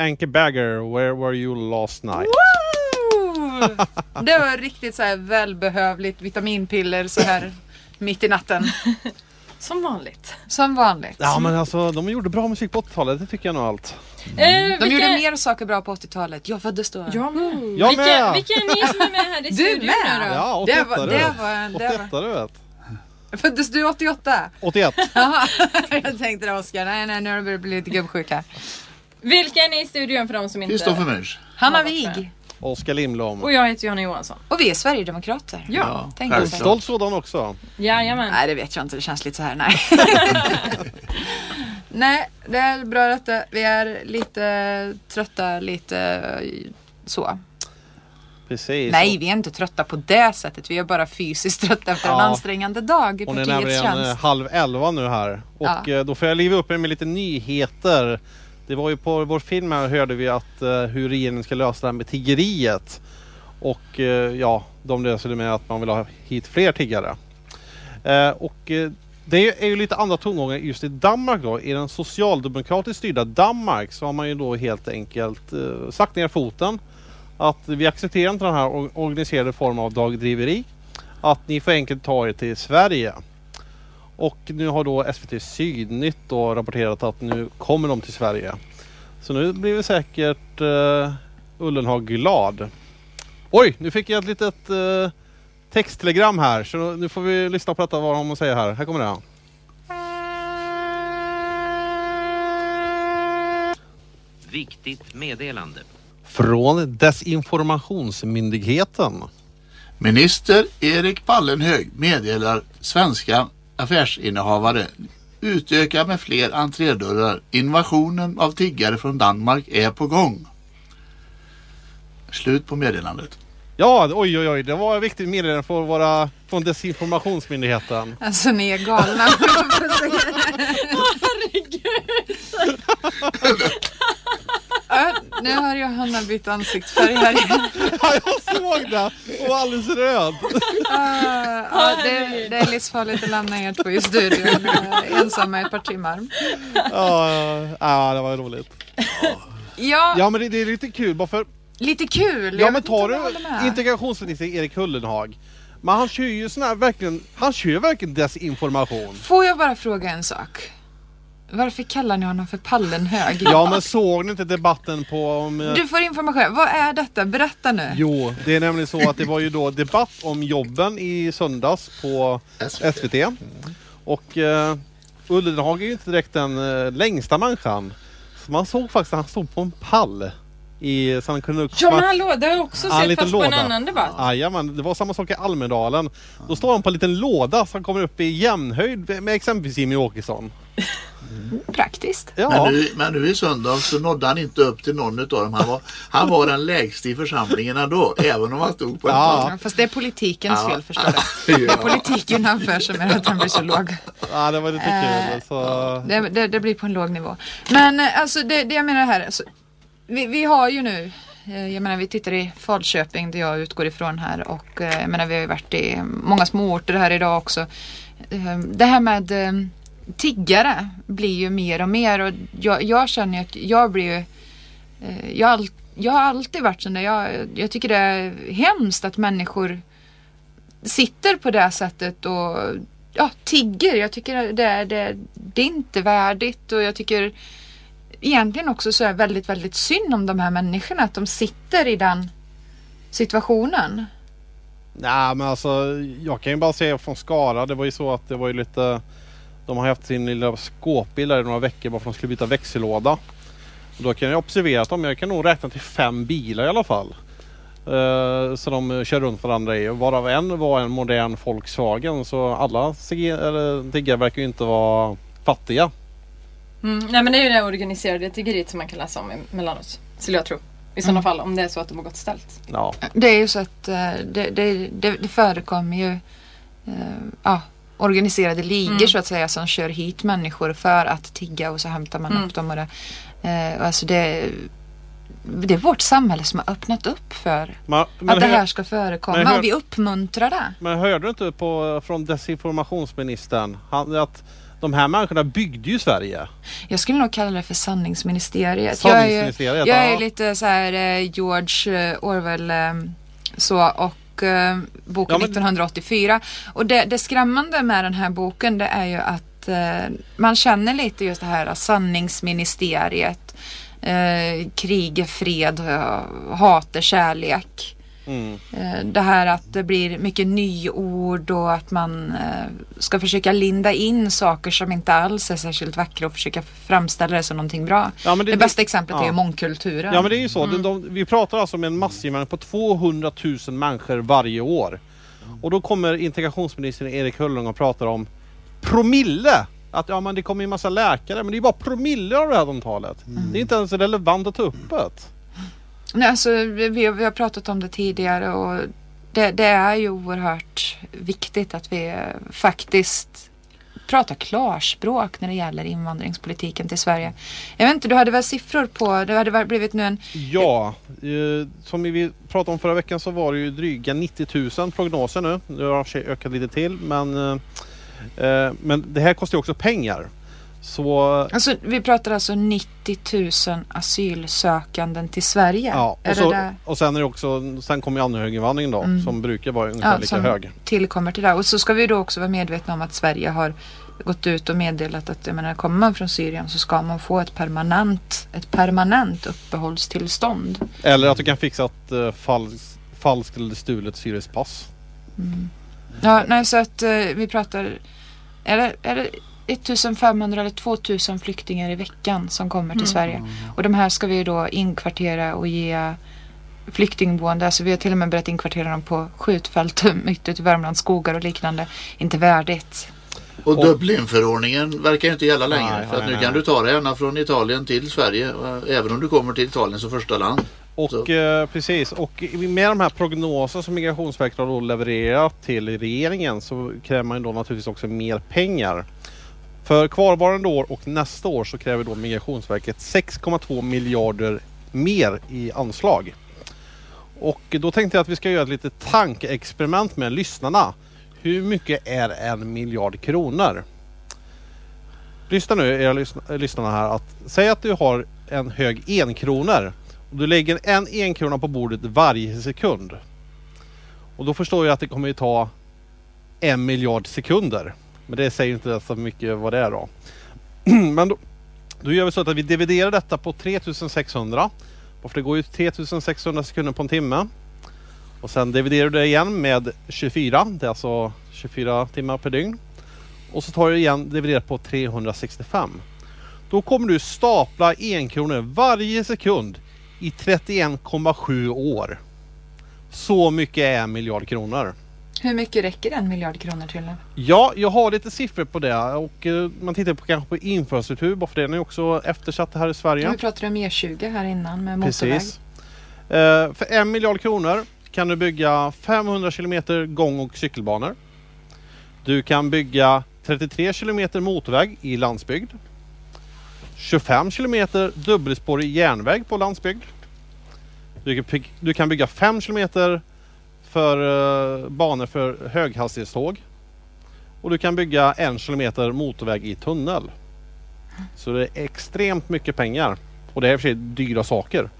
Anke Bagger, Where Were You Last Night? Woo! Det var riktigt så här välbehövligt vitaminpiller så här mitt i natten. Som vanligt. Som vanligt. Ja men alltså de gjorde bra musik på 80-talet, det tycker jag nog allt. Eh, De vilka- gjorde mer saker bra på 80-talet. Jag föddes då. Jag med. Jag vilka, med! vilka är ni som är med här i Du studion med? nu då? Ja, Det 88 var- du det var- det var- 88 du vet. Föddes du 88? 81. Jaha, jag tänkte det Oskar. Nej, nej, nu har du blivit lite gubbsjuk här. Vilka är ni i studion för de som inte... Kristoffer Münch. Hanna Ja. Wig. Oskar Lindblom. Och jag heter Johanna Johansson. Och vi är Sverigedemokrater. Ja. Tänk självklart. dig så. Stolt sådan också. Jajamän. Nej, det vet jag inte. Det känns lite så här. Nej. nej, det är bra detta. Vi är lite trötta, lite eh, så. Precis. Nej, vi är inte trötta på det sättet. Vi är bara fysiskt trötta efter en Ja. ansträngande dag i Hon är partiets nämligen eh, tjänst. halv elva nu här. Och Ja. eh, då får jag liva upp er med lite nyheter. Det var ju på vår film här hörde vi att eh, hur regeringen ska lösa det här med tiggeriet. Och eh, ja, de löser det med att man vill ha hit fler tiggare. Eh, och eh, det är ju lite andra tongångar just i Danmark då. I den socialdemokratiskt styrda Danmark så har man ju då helt enkelt eh, sagt ner foten. Att vi accepterar inte den här organiserade formen av dagdriveri. Att ni får enkelt ta er till Sverige. Och nu har då SVT Sydnytt då rapporterat att nu kommer de till Sverige. Så nu blir vi säkert uh, Ullenhag glad. Oj, nu fick jag ett litet uh, texttelegram här. Så nu får vi lyssna på detta vad de säger här. Här kommer det. Viktigt meddelande. Från Desinformationsmyndigheten. Minister Erik Pallenhög meddelar svenska affärsinnehavare utöka med fler entrédörrar. Invasionen av tiggare från Danmark är på gång. Slut på meddelandet. Ja, oj oj oj, det var ett viktigt meddelande för våra, från Desinformationsmyndigheten. Alltså ni är galna. Ja, nu har Johanna bytt ansiktsfärg här. Ja, jag såg det! Och alldeles röd. Ah, ja, det, det är livsfarligt att lämna er två i studion eh, ensamma ett par timmar. Ja, ja, det var roligt. Ja, Ja, men det, det är lite kul bara för lite kul. Ja men tar du integrationsminister Erik Hullenhag. Men han kör ju sån här verkligen, han kör verkligen desinformation. Får jag bara fråga en sak? Varför kallar ni honom för Pallenhög? Ja men såg ni inte debatten på om... eh, Du får information. Vad är detta? Berätta nu. Jo, det är nämligen så att det var ju då debatt om jobben i söndags på SVT. Och eh, Ullenhag är ju inte direkt den eh, längsta människan. Man såg faktiskt att han stod på en pall. I, så han kunde Ja men hallå, det har jag också Ja, sett fast på en låda. annan debatt. Jajamän, det var samma sak i Almedalen. Då står han på en liten låda som kommer upp i jämnhöjd med exempelvis Jimmie Åkesson. Praktiskt. Ja, Men, nu, men nu i söndags så nådde han inte upp till någon utav dem. Han var, han var den lägste i församlingen ändå. Även om han stod på en Ja. Ja, fast det är politikens Ja. fel förstår du. Det är politiken han för sig med att han blir så låg. ja, det var lite Eh, kul. Så, Det, det, det blir på en låg nivå. Men eh, alltså det, det jag menar här. Alltså, vi, vi har ju nu. Eh, jag menar vi tittar i Falköping där jag utgår ifrån här och eh, jag menar vi har ju varit i många småorter här idag också. Ehm, det här med eh, tiggare blir ju mer och mer och jag, jag känner att jag blir ju jag, har all, jag har alltid varit sån där. Jag, jag tycker det är hemskt att människor sitter på det sättet och ja, tigger. Jag tycker det, det, det är inte värdigt och jag tycker egentligen också så är väldigt, väldigt synd om de här människorna att de sitter i den situationen. Nej men alltså jag kan ju bara säga från Skara. Det var ju så att det var ju lite De har haft sin lilla skåpbil där i några veckor bara för att de skulle byta växellåda. Och då kan jag observera att de, jag kan nog räkna till fem bilar i alla fall. Uh, så de kör runt varandra i. Varav en var en modern Volkswagen. Så alla tiggare verkar ju inte vara fattiga. Mm, nej men det är ju det organiserade tiggeriet som man kan läsa om emellanåt. Skulle jag tro. I sådana fall om det är så att de har gått ställt. Ja. Det är ju så att eh, det, det, det, det förekommer ju eh, ja, organiserade ligor Mm. så att säga som kör hit människor för att tigga och så hämtar man Mm. upp dem. Och det, eh, alltså det, det är vårt samhälle som har öppnat upp för Men, att men, det hör, här ska förekomma men hör- och vi uppmuntrar det. men hörde du inte på, från desinformationsministern han, att de här människorna byggde ju Sverige. Jag skulle nog kalla det för sanningsministeriet. Jag är, Sanningsministeriet. jag är lite så här eh, George eh, Orwell eh, så och boken Ja, men- 1984. Och det, det skrämmande med den här boken det är ju att man känner lite just det här sanningsministeriet. Eh, krig, fred, hat, är kärlek. Mm. Eh, Det här att det blir mycket nyord och att man eh, ska försöka linda in saker som inte alls är särskilt vackra och försöka framställa det som någonting bra. Ja, men Det, bästa exemplet är ja. ju mångkulturen. Ja men det är ju så. Mm. De, de, vi pratar alltså om en massinvandring på 200 000 människor varje år. Och då kommer integrationsministern Erik Hullung och pratar om promille. Att ja men det kommer ju massa läkare men det är bara promille av det här antalet. Det är inte ens relevant att ta upp det. Nej, alltså, vi, vi har pratat om det tidigare och det, det är ju oerhört viktigt att vi faktiskt pratar klarspråk när det gäller invandringspolitiken till Sverige. Jag vet inte, du hade väl siffror på, det hade väl blivit nu en Ja, eh, som vi pratade om förra veckan så var det ju dryga 90 000 prognoser nu. Det har i och för sig ökat lite till men, eh, eh, men det här kostar ju också pengar. Så Alltså vi pratar alltså 90 000 asylsökanden till Sverige. Ja, och, så, och sen är det också, sen kommer ju anhöriginvandringen då Mm. som brukar vara ungefär Ja, lika hög. tillkommer till det? Och så ska vi då också vara medvetna om att Sverige har gått ut och meddelat att jag menar, kommer man från Syrien så ska man få ett permanent, ett permanent uppehållstillstånd. Eller att du kan fixa ett uh, falskt falskt eller stulet syriskt pass. Ja, nej, så att eh, vi pratar, är det, är det 1500 eller 2000 flyktingar i veckan som kommer till Sverige. Och de här ska vi då inkvartera och ge flyktingboende. Alltså vi har till och med börjat inkvartera dem på skjutfält mitt ute i Värmlands skogar och liknande. Inte värdigt. Och Dublinförordningen verkar inte gälla längre. Nej, för att nej, nu nej. kan du ta dig ända från Italien till Sverige. eh, Även om du kommer till Italien som första land. Och eh, precis, och med de här prognoserna som Migrationsverket har då levererat till regeringen så kräver man ju då naturligtvis också mer pengar. För kvarvarande år och nästa år så kräver då Migrationsverket 6,2 miljarder mer i anslag. Och då tänkte jag att vi ska göra ett litet tankeexperiment med lyssnarna. Hur mycket är en miljard kronor? Lyssna nu era lyssna- lyssnarna här. Att, säg att du har en hög enkronor. Och du lägger en enkrona på bordet varje sekund. Och då förstår jag att det kommer ju ta en miljard sekunder. Men det säger inte så mycket vad det är då. Men då, då gör vi så att vi dividerar detta på 3600. För det går ju 3600 sekunder på en timme. Och sen dividerar du det igen med 24. Det är alltså 24 timmar per dygn. Och så tar du igen dividerat på 365. Då kommer du stapla enkronor varje sekund i 31,7 år. Så mycket är en miljard kronor. Hur mycket räcker en miljard kronor till? nu? Ja, jag har lite siffror på det och eh, man tittar på kanske på infrastruktur bara för den är också eftersatt här i Sverige. Vi pratade om E20 här innan med motorväg. Precis. Eh, för en miljard kronor kan du bygga 500 kilometer gång och cykelbanor. Du kan bygga 33 kilometer motorväg i landsbygd. 25 kilometer dubbelspårig järnväg på landsbygd. Du kan, du kan bygga 5 kilometer för eh, banor för höghastighetståg. Och du kan bygga en kilometer motorväg i tunnel. Så det är extremt mycket pengar. Och det är i och för sig dyra saker.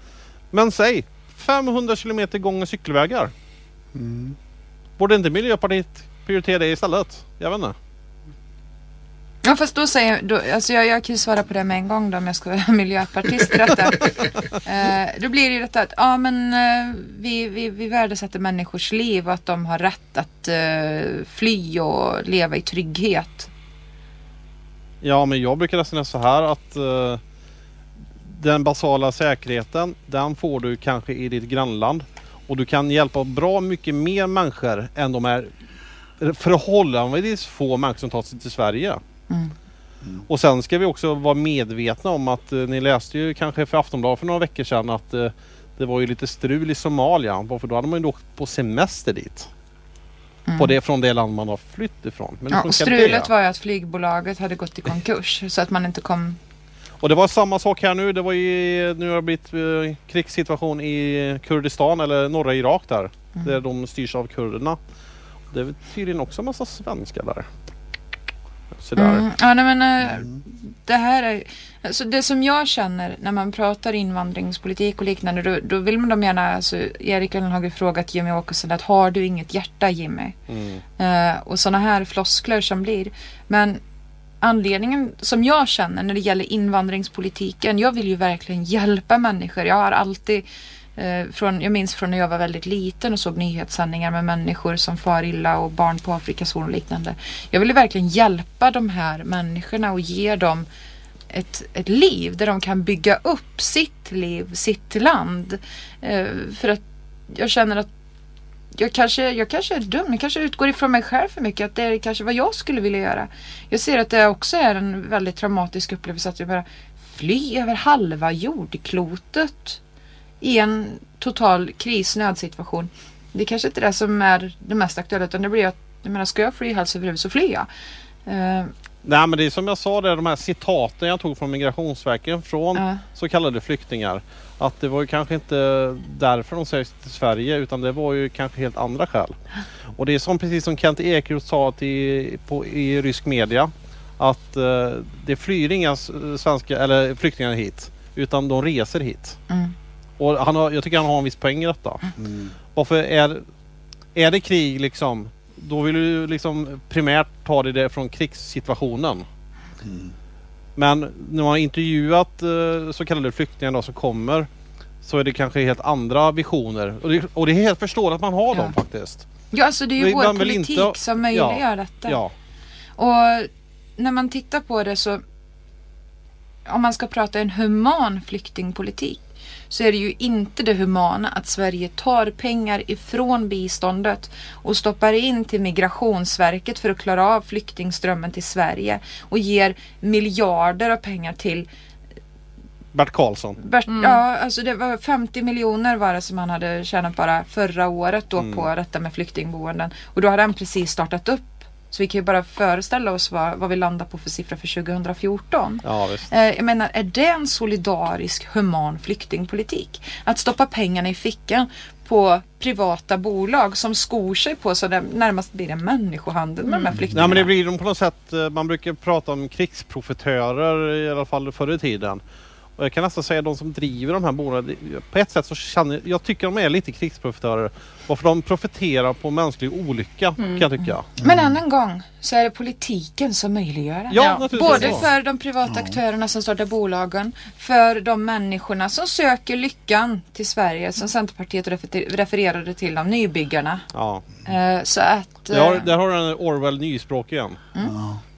Men säg 500 kilometer gång och cykelvägar. Borde inte Miljöpartiet prioritera det istället? Jag vet inte. Ja fast då säger då, alltså jag, jag kan ju svara på det med en gång då om jag ska vara miljöpartist i detta. eh, då blir det ju detta att ja men eh, vi, vi, vi värdesätter människors liv och att de har rätt att eh, fly och leva i trygghet. Ja, men jag brukar resonera så här att eh, den basala säkerheten, den får du kanske i ditt grannland. Och du kan hjälpa bra mycket mer människor än de är förhållandevis få människor som tar sig till Sverige. Mm. Och sen ska vi också vara medvetna om att eh, ni läste ju kanske för Aftonbladet för några veckor sedan att eh, det var ju lite strul i Somalia. Varför då hade man ju åkt på semester dit. På det, från det land man har flytt ifrån. Men Mm. Ja, strulet det? var ju att flygbolaget hade gått i konkurs så att man inte kom Och det var samma sak här nu. Det var ju, nu har det blivit eh, krigssituation i Kurdistan eller norra Irak där. Mm. Där de styrs av kurderna. Det är tydligen också en massa svenskar där. Så där. Mm. Ja, nej, men eh, det här är... Alltså det som jag känner när man pratar invandringspolitik och liknande då, då vill man de gärna... Alltså, Erik Ullenhag frågat Jimmy Åkesson att har du inget hjärta Jimmy? Mm. Eh, och sådana här floskler som blir. Men anledningen som jag känner när det gäller invandringspolitiken. Jag vill ju verkligen hjälpa människor. Jag har alltid Eh, från, jag minns från när jag var väldigt liten och såg nyhetssändningar med människor som far illa och barn på Afrikas horn och liknande. Jag ville verkligen hjälpa de här människorna och ge dem ett, ett liv där de kan bygga upp sitt liv, sitt land. Eh, för att jag känner att jag kanske, jag kanske är dum, jag kanske utgår ifrån mig själv för mycket. Att det är kanske vad jag skulle vilja göra. Jag ser att det också är en väldigt traumatisk upplevelse att jag bara fly över halva jordklotet i en total kris, nödsituation. Det är kanske inte det som är det mest aktuella utan det blir att, jag menar ska jag fly hals över huvud så flyr jag. Eh, Nej men det är som jag sa där, de här citaten jag tog från Migrationsverket från Ja. så kallade flyktingar. Att det var ju kanske inte därför de sökte till Sverige utan det var ju kanske helt andra skäl. Och det är som precis som Kent Ekeroth sa till, på, i rysk media. Att eh, det flyr inga svenska, eller flyktingar hit. Utan de reser hit. Mm. Och han har, jag tycker han har en viss poäng i detta. Varför är, är det krig liksom då vill du liksom primärt ta det där från krigssituationen. Men när man har intervjuat eh, så kallade flyktingar då, som kommer så är det kanske helt andra visioner. Och det, och det är helt förståeligt att man har Ja. dem faktiskt. Ja, alltså det är ju vår politik inte- som möjliggör detta. Ja. Och när man tittar på det så om man ska prata en human flyktingpolitik så är det ju inte det humana att Sverige tar pengar ifrån biståndet och stoppar in till Migrationsverket för att klara av flyktingströmmen till Sverige och ger miljarder av pengar till Bert Karlsson. Bert, Ja, alltså det var 50 miljoner var det som han hade tjänat bara förra året då på detta med flyktingboenden. Och då hade han precis startat upp. Så vi kan ju bara föreställa oss vad, vad vi landar på för siffra för 2014. Ja visst. Eh, jag menar, är det en solidarisk, human flyktingpolitik? Att stoppa pengarna i fickan på privata bolag som skor sig på så det närmast blir en människohandel med de här flyktingarna. Nej men det blir de på något sätt, eh, man brukar prata om krigsprofetörer i alla fall förr i tiden. Och jag kan nästan säga de som driver de här bolagen, på ett sätt så känner jag tycker de är lite krigsprofetörer. Varför de profiterar på mänsklig olycka kan jag tycka. Men än en gång så är det politiken som möjliggör det. Ja, Ja. Både så. för de privata aktörerna som startar bolagen, för de människorna som söker lyckan till Sverige som Centerpartiet refer- refererade till, de nybyggarna. Ja. Eh, så att... Där har, eh, där har du en Orwell nyspråk igen.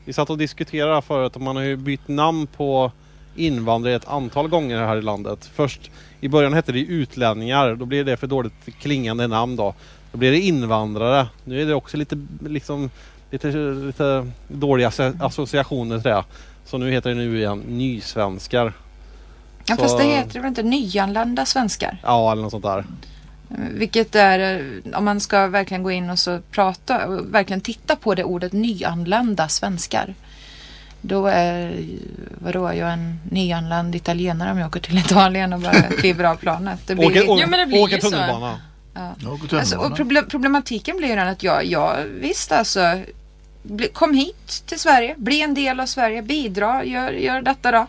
Vi satt och diskuterade förut och man har ju bytt namn på invandrare ett antal gånger här i landet. Först i början hette det utlänningar, då blir det för dåligt klingande namn då. Då blir det invandrare. Nu är det också lite, liksom, lite, lite dåliga asso- associationer till det. Så nu heter det nu igen nysvenskar. Ja, Så- fast det heter väl inte nyanlända svenskar? Ja, eller något sånt där. Vilket är, eh, om man ska verkligen gå in och så prata och verkligen titta på det ordet nyanlända svenskar. Då är, vadå, jag är en nyanländ italienare om jag åker till Italien och bara kliver av planet. Det blir, Åker, åker, Jo, men det blir åker ju tunnelbana. Åker Alltså, och problem, problematiken blir ju den att jag, jag visst alltså bli, kom hit till Sverige, bli en del av Sverige, bidra, gör, gör detta då.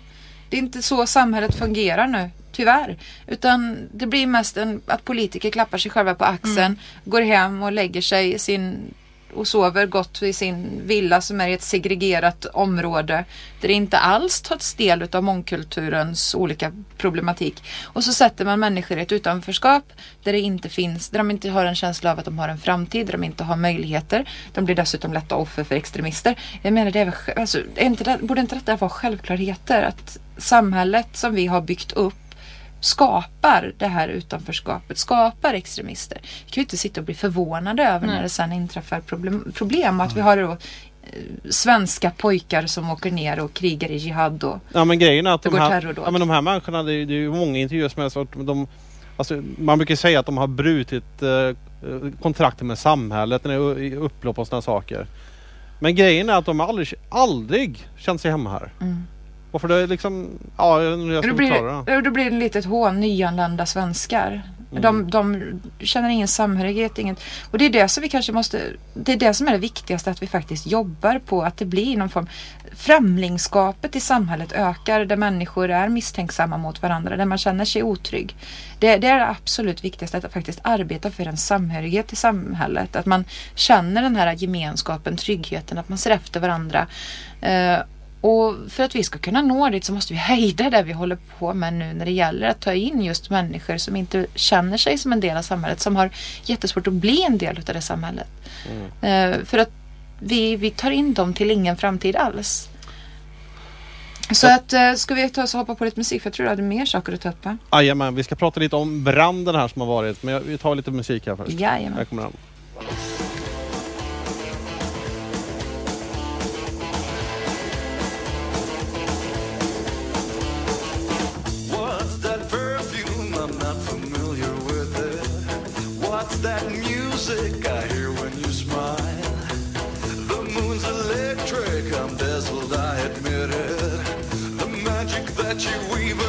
Det är inte så samhället fungerar nu, tyvärr. Utan det blir mest en, att politiker klappar sig själva på axeln, går hem och lägger sig i sin och sover gott i sin villa som är i ett segregerat område där det inte alls tas del av mångkulturens olika problematik. Och så sätter man människor i ett utanförskap där det inte finns, där de inte har en känsla av att de har en framtid, där de inte har möjligheter. De blir dessutom lätta offer för extremister. Jag menar, det är väl, alltså, är inte det, borde inte detta vara självklarheter? Att samhället som vi har byggt upp skapar det här utanförskapet, skapar extremister. Vi kan ju inte sitta och bli förvånade över när det sen inträffar problem, problem att vi har då eh, svenska pojkar som åker ner och krigar i jihad och Ja men grejen är att de här, ja, men de här människorna, det är, det är ju många intervjuer som är så att de, alltså, Man brukar säga att de har brutit eh, kontrakten med samhället, när det är i upplopp och sådana saker. Men grejen är att de har aldrig, aldrig känt sig hemma här. Mm. Varför det är liksom, ja jag inte hur jag ska blir, förklara det, då blir det lite ett hån, nyanlända svenskar. Mm. De, de känner ingen samhörighet, inget. Och det är det som vi kanske måste, det är det som är det viktigaste, att vi faktiskt jobbar på att det blir någon form, främlingskapet i samhället ökar, där människor är misstänksamma mot varandra, där man känner sig otrygg. Det, det är det absolut viktigaste, att faktiskt arbeta för en samhörighet i samhället, att man känner den här gemenskapen, tryggheten, att man ser efter varandra. Eh, och för att vi ska kunna nå dit så måste vi hejda det vi håller på med nu när det gäller att ta in just människor som inte känner sig som en del av samhället, som har jättesvårt att bli en del av det samhället. Eh, för att vi, vi tar in dem till ingen framtid alls. Så att, eh, ska vi ta oss och hoppa på lite musik? För jag tror du hade mer saker att ta upp. va? Jajamän, vi ska prata lite om branden här som har varit. Men jag- vi tar lite musik här först. Jajamän. Här kommer den. What's that music I hear when you smile? The moon's electric, I'm dazzled, I admit it. The magic that you weave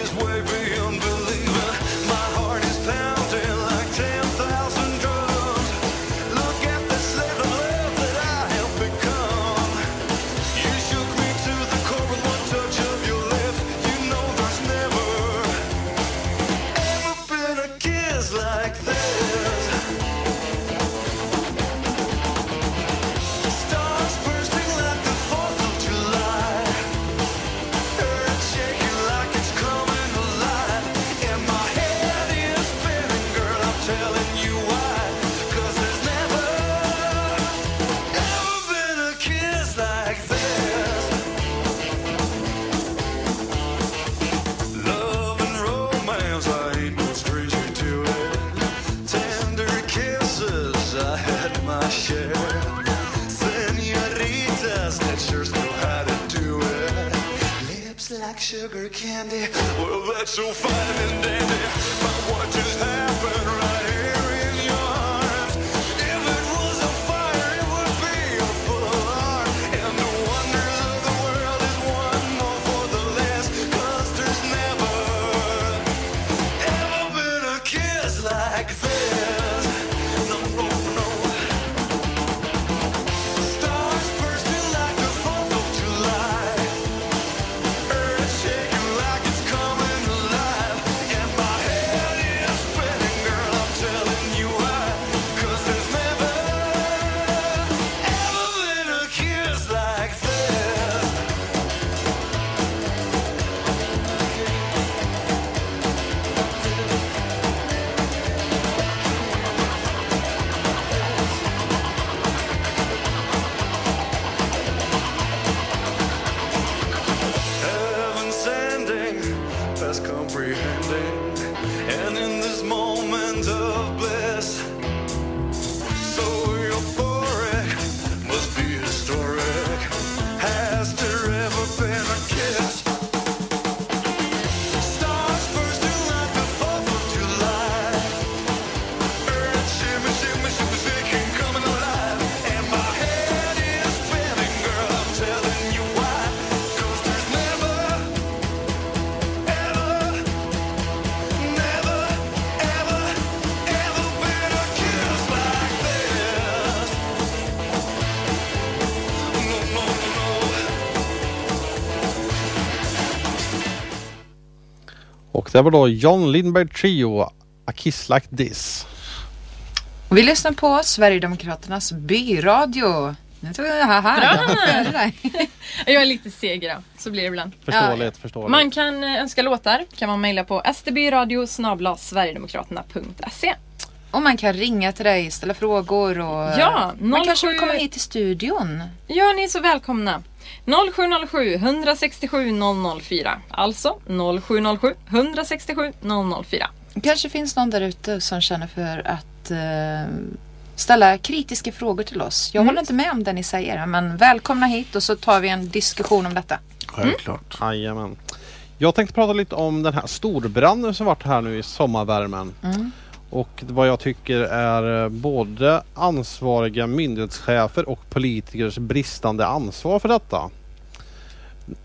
is way beyond sugar candy, well that's so fine and dandy. But what just happened right here det var då John Lindberg Trio, A Kiss Like This. Vi lyssnar på Sverigedemokraternas byradio. Nu tog jag haha. Bra! före dig. Jag är lite seg idag, så blir det ibland. Förståeligt, förståeligt. Man kan eh, önska låtar, kan man mejla på stbradio sverigedemokraterna.se. Och man kan ringa till dig, ställa frågor och Ja, man kanske 07 vill komma hit till studion. Ja, ni är så välkomna. 0707 167 004. Alltså 0707 167 004. Det kanske finns någon där ute som känner för att eh, ställa kritiska frågor till oss. Jag håller inte med om det ni säger, men välkomna hit och så tar vi en diskussion om detta. Självklart. Jajamän. Jag tänkte prata lite om den här storbranden som varit här nu i sommarvärmen. Och vad jag tycker är eh, både ansvariga myndighetschefer och politikers bristande ansvar för detta.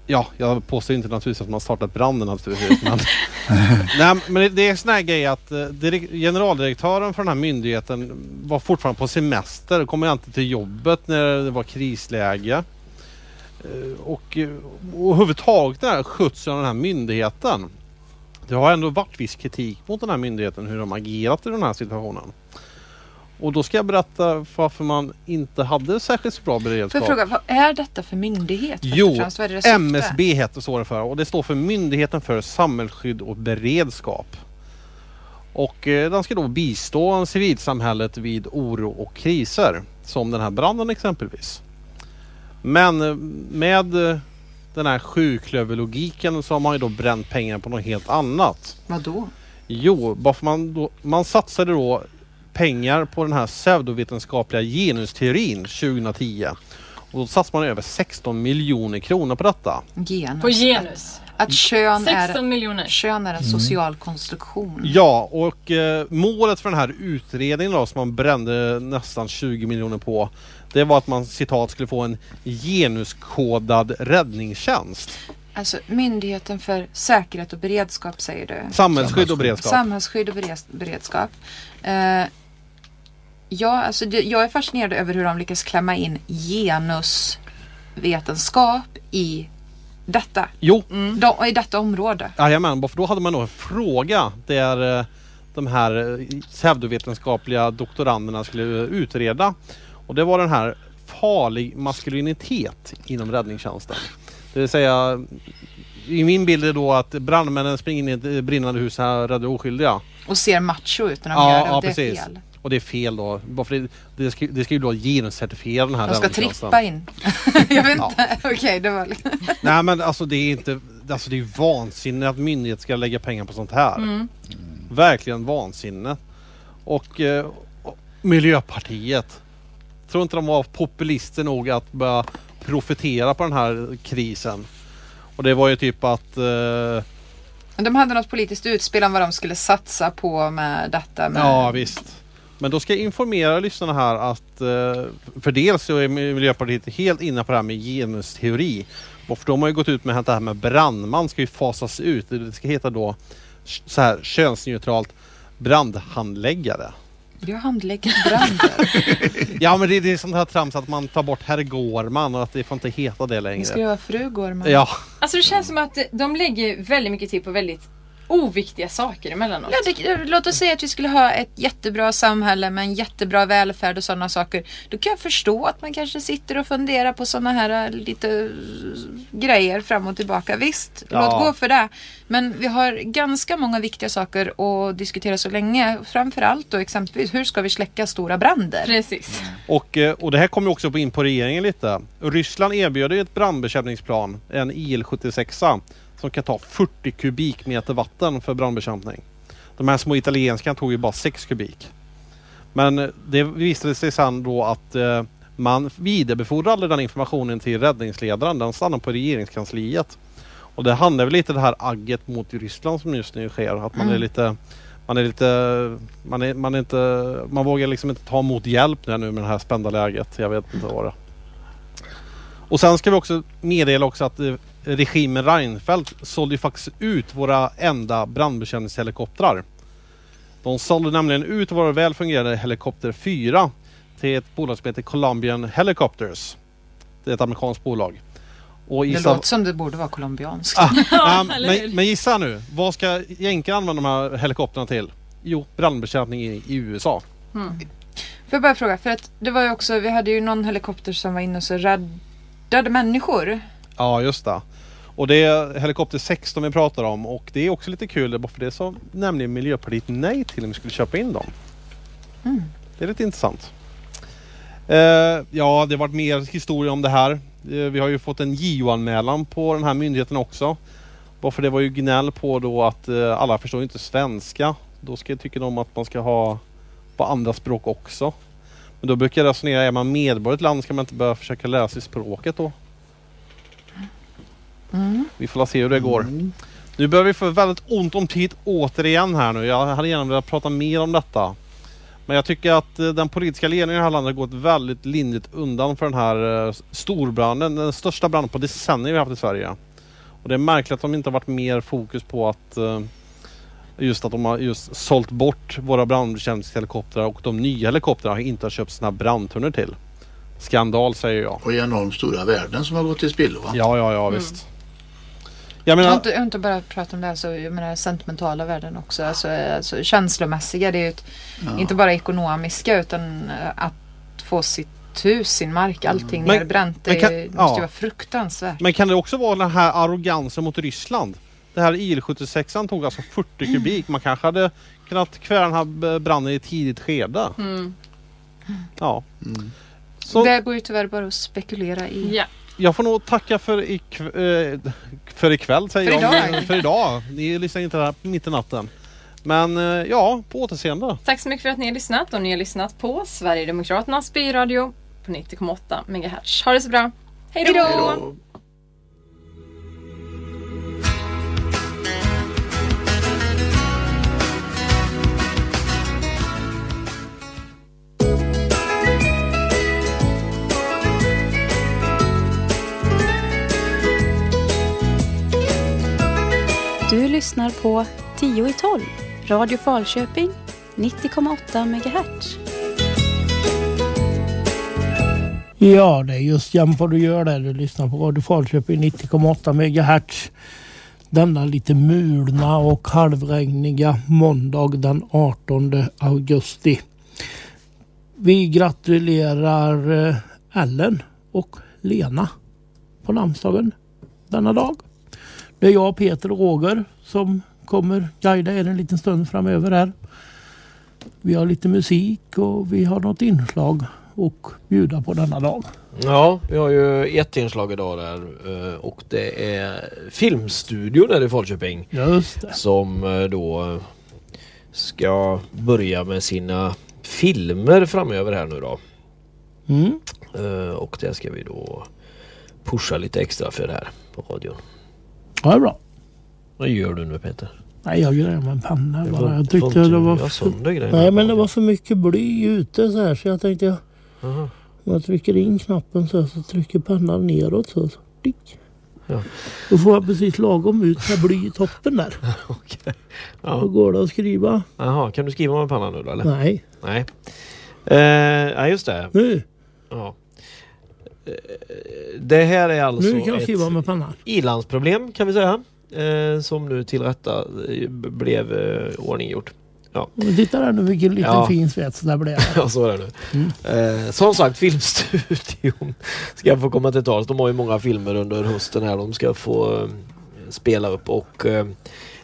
Ja, jag påstår inte naturligtvis att man startat branden naturligtvis. men, Nej, men det- är en sån här grej att eh, direk- generaldirektören för den här myndigheten var fortfarande på semester kom inte till jobbet när det var krisläge. Och, eh, och överhuvudtaget den här skötseln av den här myndigheten. Det har ändå varit viss kritik mot den här myndigheten hur de agerat i den här situationen. Och då ska jag berätta varför man inte hade särskilt så bra beredskap. fråga, vad är detta för myndighet? Jo? MSB heter står det för och det står för Myndigheten för samhällsskydd och beredskap. Och eh, den ska då bistå civilsamhället vid oro och kriser. Som den här branden exempelvis. Men eh, med eh, den här sjuklöverlogiken så har man ju då bränt pengar på något helt annat. Vad då? Jo, varför man, då, man satsade då pengar på den här pseudovetenskapliga genusteorin 2010. Och då satsade man över 16 miljoner kronor på detta. Genus. På genus. Att kön 16 är, miljoner. kön är en social konstruktion. Ja, och eh, målet för den här utredningen då som man brände nästan 20 miljoner på. Det var att man citat skulle få en genuskodad räddningstjänst. Alltså Myndigheten för säkerhet och beredskap säger du. Samhällsskydd och beredskap. Samhällsskydd och beredskap. Eh, ja, alltså det, jag är fascinerad över hur de lyckas klämma in genusvetenskap i detta, Jo, de, i detta område. Jajamän, för då hade man då en fråga där eh, de här eh, pseudovetenskapliga doktoranderna skulle utreda. Och det var den här farlig maskulinitet inom räddningstjänsten. Det vill säga i min bild är då att brandmännen springer in i ett eh, brinnande hus här och räddar oskyldiga. Och ser macho ut när de Ja, gör det. ja, det är precis. fel. Och det är fel då. Bara för det, det, ska, det ska ju då genuscertifiera den här De ska trippa in. jag vet inte. Okej, det var liksom- Nej men alltså det är inte, alltså det är ju vansinne att myndighet ska lägga pengar på sånt här. Mm. Verkligen vansinne. Och, eh, och Miljöpartiet. Tror inte de var populister nog att börja profitera på den här krisen. Och det var ju typ att eh, De hade något politiskt utspel om vad de skulle satsa på med detta. Med... Ja visst. Men då ska jag informera lyssnarna här att eh, för dels så är Miljöpartiet helt inne på det här med genusteori. Och för de har ju gått ut med att det här med brandman ska ju fasas ut. Det ska heta då så här könsneutralt brandhandläggare. Jag handlägger brander. Ja men det, det är sånt här trams att man tar bort herr Gårman och att det får inte heta det Nu längre. ska jag vara fru Gårman. Ja, Alltså det känns som att de lägger väldigt mycket tid på väldigt oviktiga saker emellanåt. Ja, det, låt oss säga att vi skulle ha ett jättebra samhälle med en jättebra välfärd och sådana saker. Då kan jag förstå att man kanske sitter och funderar på sådana här äh, lite äh, grejer fram och tillbaka. Visst, Ja. låt gå för det. Men vi har ganska många viktiga saker att diskutera så länge. Framförallt då exempelvis hur ska vi släcka stora bränder? Precis. och, eh, och det här kommer också in på regeringen lite. Ryssland erbjöd ett brandbekämpningsplan, en IL-76 som kan ta 40 kubikmeter vatten för brandbekämpning. De här små italienska tog ju bara 6 kubik. Men eh, det visade sig sen då att eh, man vidarebefordrade den informationen till räddningsledaren. Den stannade på regeringskansliet. Och det handlar väl lite det här agget mot Ryssland som just nu sker. Att man är lite man är lite, man är, man är inte, man vågar liksom inte ta emot hjälp nu med det här spända läget. Jag vet inte vad det Och sen ska vi också meddela också att eh, regimen Reinfeldt sålde ju faktiskt ut våra enda brandbekämpningshelikoptrar. De sålde nämligen ut våra väl fungerande helikopter 4 till ett bolag som heter Colombian Helicopters. Det är ett amerikanskt bolag. Och Det gissa, låter som det borde vara colombianskt. Ah, hur? men, men gissa nu. Vad ska jänkarna använda de här helikoptrarna till? Jo, brandbekämpning i, i USA. Får jag bara fråga, för att det var ju också, vi hade ju någon helikopter som var inne och så räddade människor. Ja, just det. Och det är helikopter 16 vi pratar om och det är också lite kul bara för det sa nämligen Miljöpartiet nej till om vi skulle köpa in dem. Det är lite intressant. Eh, ja, det har varit mer historia om det här. Eh, vi har ju fått en JO-anmälan på den här myndigheten också. Varför det var ju gnäll på då att eh, alla förstår inte svenska. Då ska, tycker de att man ska ha på andra språk också. Men då brukar jag resonera, är man medborgare i ett land ska man inte börja försöka lära sig språket då? Vi får se hur det går. Nu börjar vi få väldigt ont om tid återigen här nu. Jag hade gärna velat prata mer om detta. Men jag tycker att eh, den politiska ledningen i det här landet har gått väldigt lindrigt undan för den här eh, storbranden. Den största branden på decennier vi har haft i Sverige. Och det är märkligt att de inte har varit mer fokus på att eh, just att de har just sålt bort våra brandbekämpningshelikoptrar och de nya helikoptrarna har inte har köpt sina brandtunnor till. Skandal säger jag. Och enormt stora värden som har gått till spillo. Ja, ja, ja visst. Jag Jag har menar, inte, jag har inte bara pratat om det, alltså, jag menar sentimentala värden också. Alltså, alltså känslomässiga. Det är ju ett, inte bara ekonomiska utan eh, att få sitt hus, sin mark, allting Men- nerbränt. Det men kan- måste ja. ju vara fruktansvärt. men kan det också vara den här arrogansen mot Ryssland? Det här IL-76 tog alltså 40 kubik. Man kanske hade kunnat kväva den här branden i ett tidigt skede. Mm. Ja. Så Det går ju tyvärr bara att spekulera i. Ja. jag får nog tacka för, ikv- eh, för ikväll säger För jag. idag. För idag. Ni lyssnar inte här mitt i natten. Men eh, ja, på återseende. Tack så mycket för att ni har lyssnat och ni har lyssnat på Sverigedemokraternas byradio på 90,8 MHz. Ha det så bra. Hej då! Lyssnar på 10 i 12, Radio Falköping 90,8 MHz. Ja, det är just jämt vad du gör där. Du lyssnar på Radio Falköping 90,8 MHz. Denna lite mulna och halvregniga måndag den 18 augusti. Vi gratulerar eh, Ellen och Lena på namnsdagen denna dag. Det är jag, Peter och Roger som kommer guida er en liten stund framöver här. Vi har lite musik och vi har något inslag och bjuda på denna dag. Ja, vi har ju ett inslag idag där eh, och det är Filmstudion där i Falköping Just det. som eh, då ska börja med sina filmer framöver här nu då. Mm. Eh, Och det ska vi då pusha lite extra för här på radion. Ja, det är bra. Vad gör du nu Peter? Nej, jag det med en panna Det bara. Jag tyckte det var... grejerna Nej, men det var för mycket bly ute så här så jag tänkte jag... Aha. Om jag trycker in knappen så, här, så trycker pannan neråt så. så dick. Ja. Då får jag precis lagom ut med bly i toppen där. Okej. Då Ja. går det att skriva. Jaha, kan du skriva med pannan nu då eller? Nej, Nej. Eh, nej just det. nu. Ja. Eh, Det här är alltså Nu kan jag ett skriva med pannan. ilandsproblem kan vi säga. Eh, som nu till rätta eh, blev eh, ordning gjort. Men titta där nu vilken liten Ja. fin svets det blev. Ja så är det nu. Eh, som sagt Filmstudion ska få komma till tals. De har ju många filmer under hösten här de ska få eh, spela upp och eh,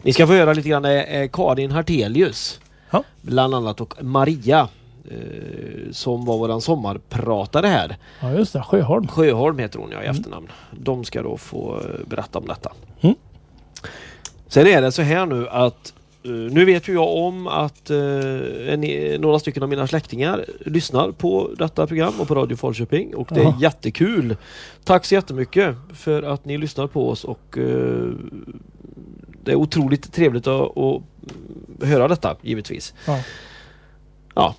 ni ska få höra lite grann eh, Karin Hartelius. Ja. Bland annat och Maria eh, som var våran sommarpratare här. Ja just det, Sjöholm. Sjöholm heter hon ja i efternamn. De ska då få eh, berätta om detta. Mm. Sen är det så här nu att eh, nu vet ju jag om att eh, en, några stycken av mina släktingar lyssnar på detta program och på Radio Falköping och det är Ja. jättekul. Tack så jättemycket för att ni lyssnar på oss och eh, det är otroligt trevligt att, att höra detta givetvis. Ja. Ja,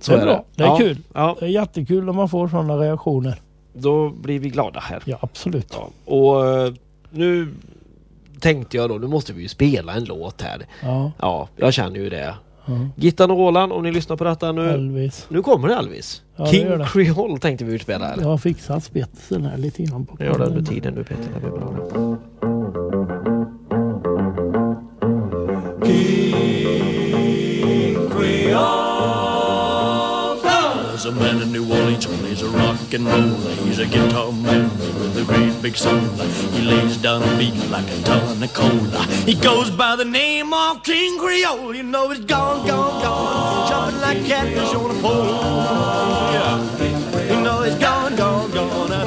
så Det är är, bra. det. Det är ja, kul. Ja, Det är jättekul när man får sådana reaktioner. då blir vi glada här. Ja absolut. Ja, och nu tänkte jag då, nu måste vi ju spela en låt här. Ja. Ja, jag känner ju det. Gittan och Roland, om ni lyssnar på detta nu. Elvis. Nu kommer det Elvis. Ja, det King gör det. Creole tänkte vi utspela eller? Jag har fixat spetsen här lite grann på Jag gör det under tiden du Peter. Det blir bra. det. There's rock and roll. He's a guitar man with a great big soul. He lays down a beat like a ton of cola. He goes by the name of King Creole. You know he's gone, gone, gone, jumping like catfish on a pole. Yeah, you know he's gone,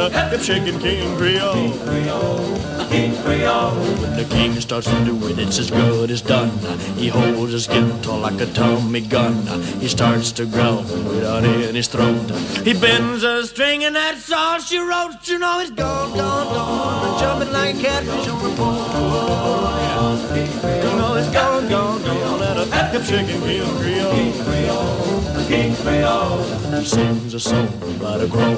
gone, at a hip shaking King Creole. King Creole. When the king starts to do it, it's as good as done. He holds his guitar like a Tommy gun. He starts to growl without in his throat. He bends a string and that's all she wrote. You know he's gone, gone, gone, jumping like a catfish on a pole. You know he's gone, gone, gone, at a shaking King Creole. King Creole. He sings a song about a crow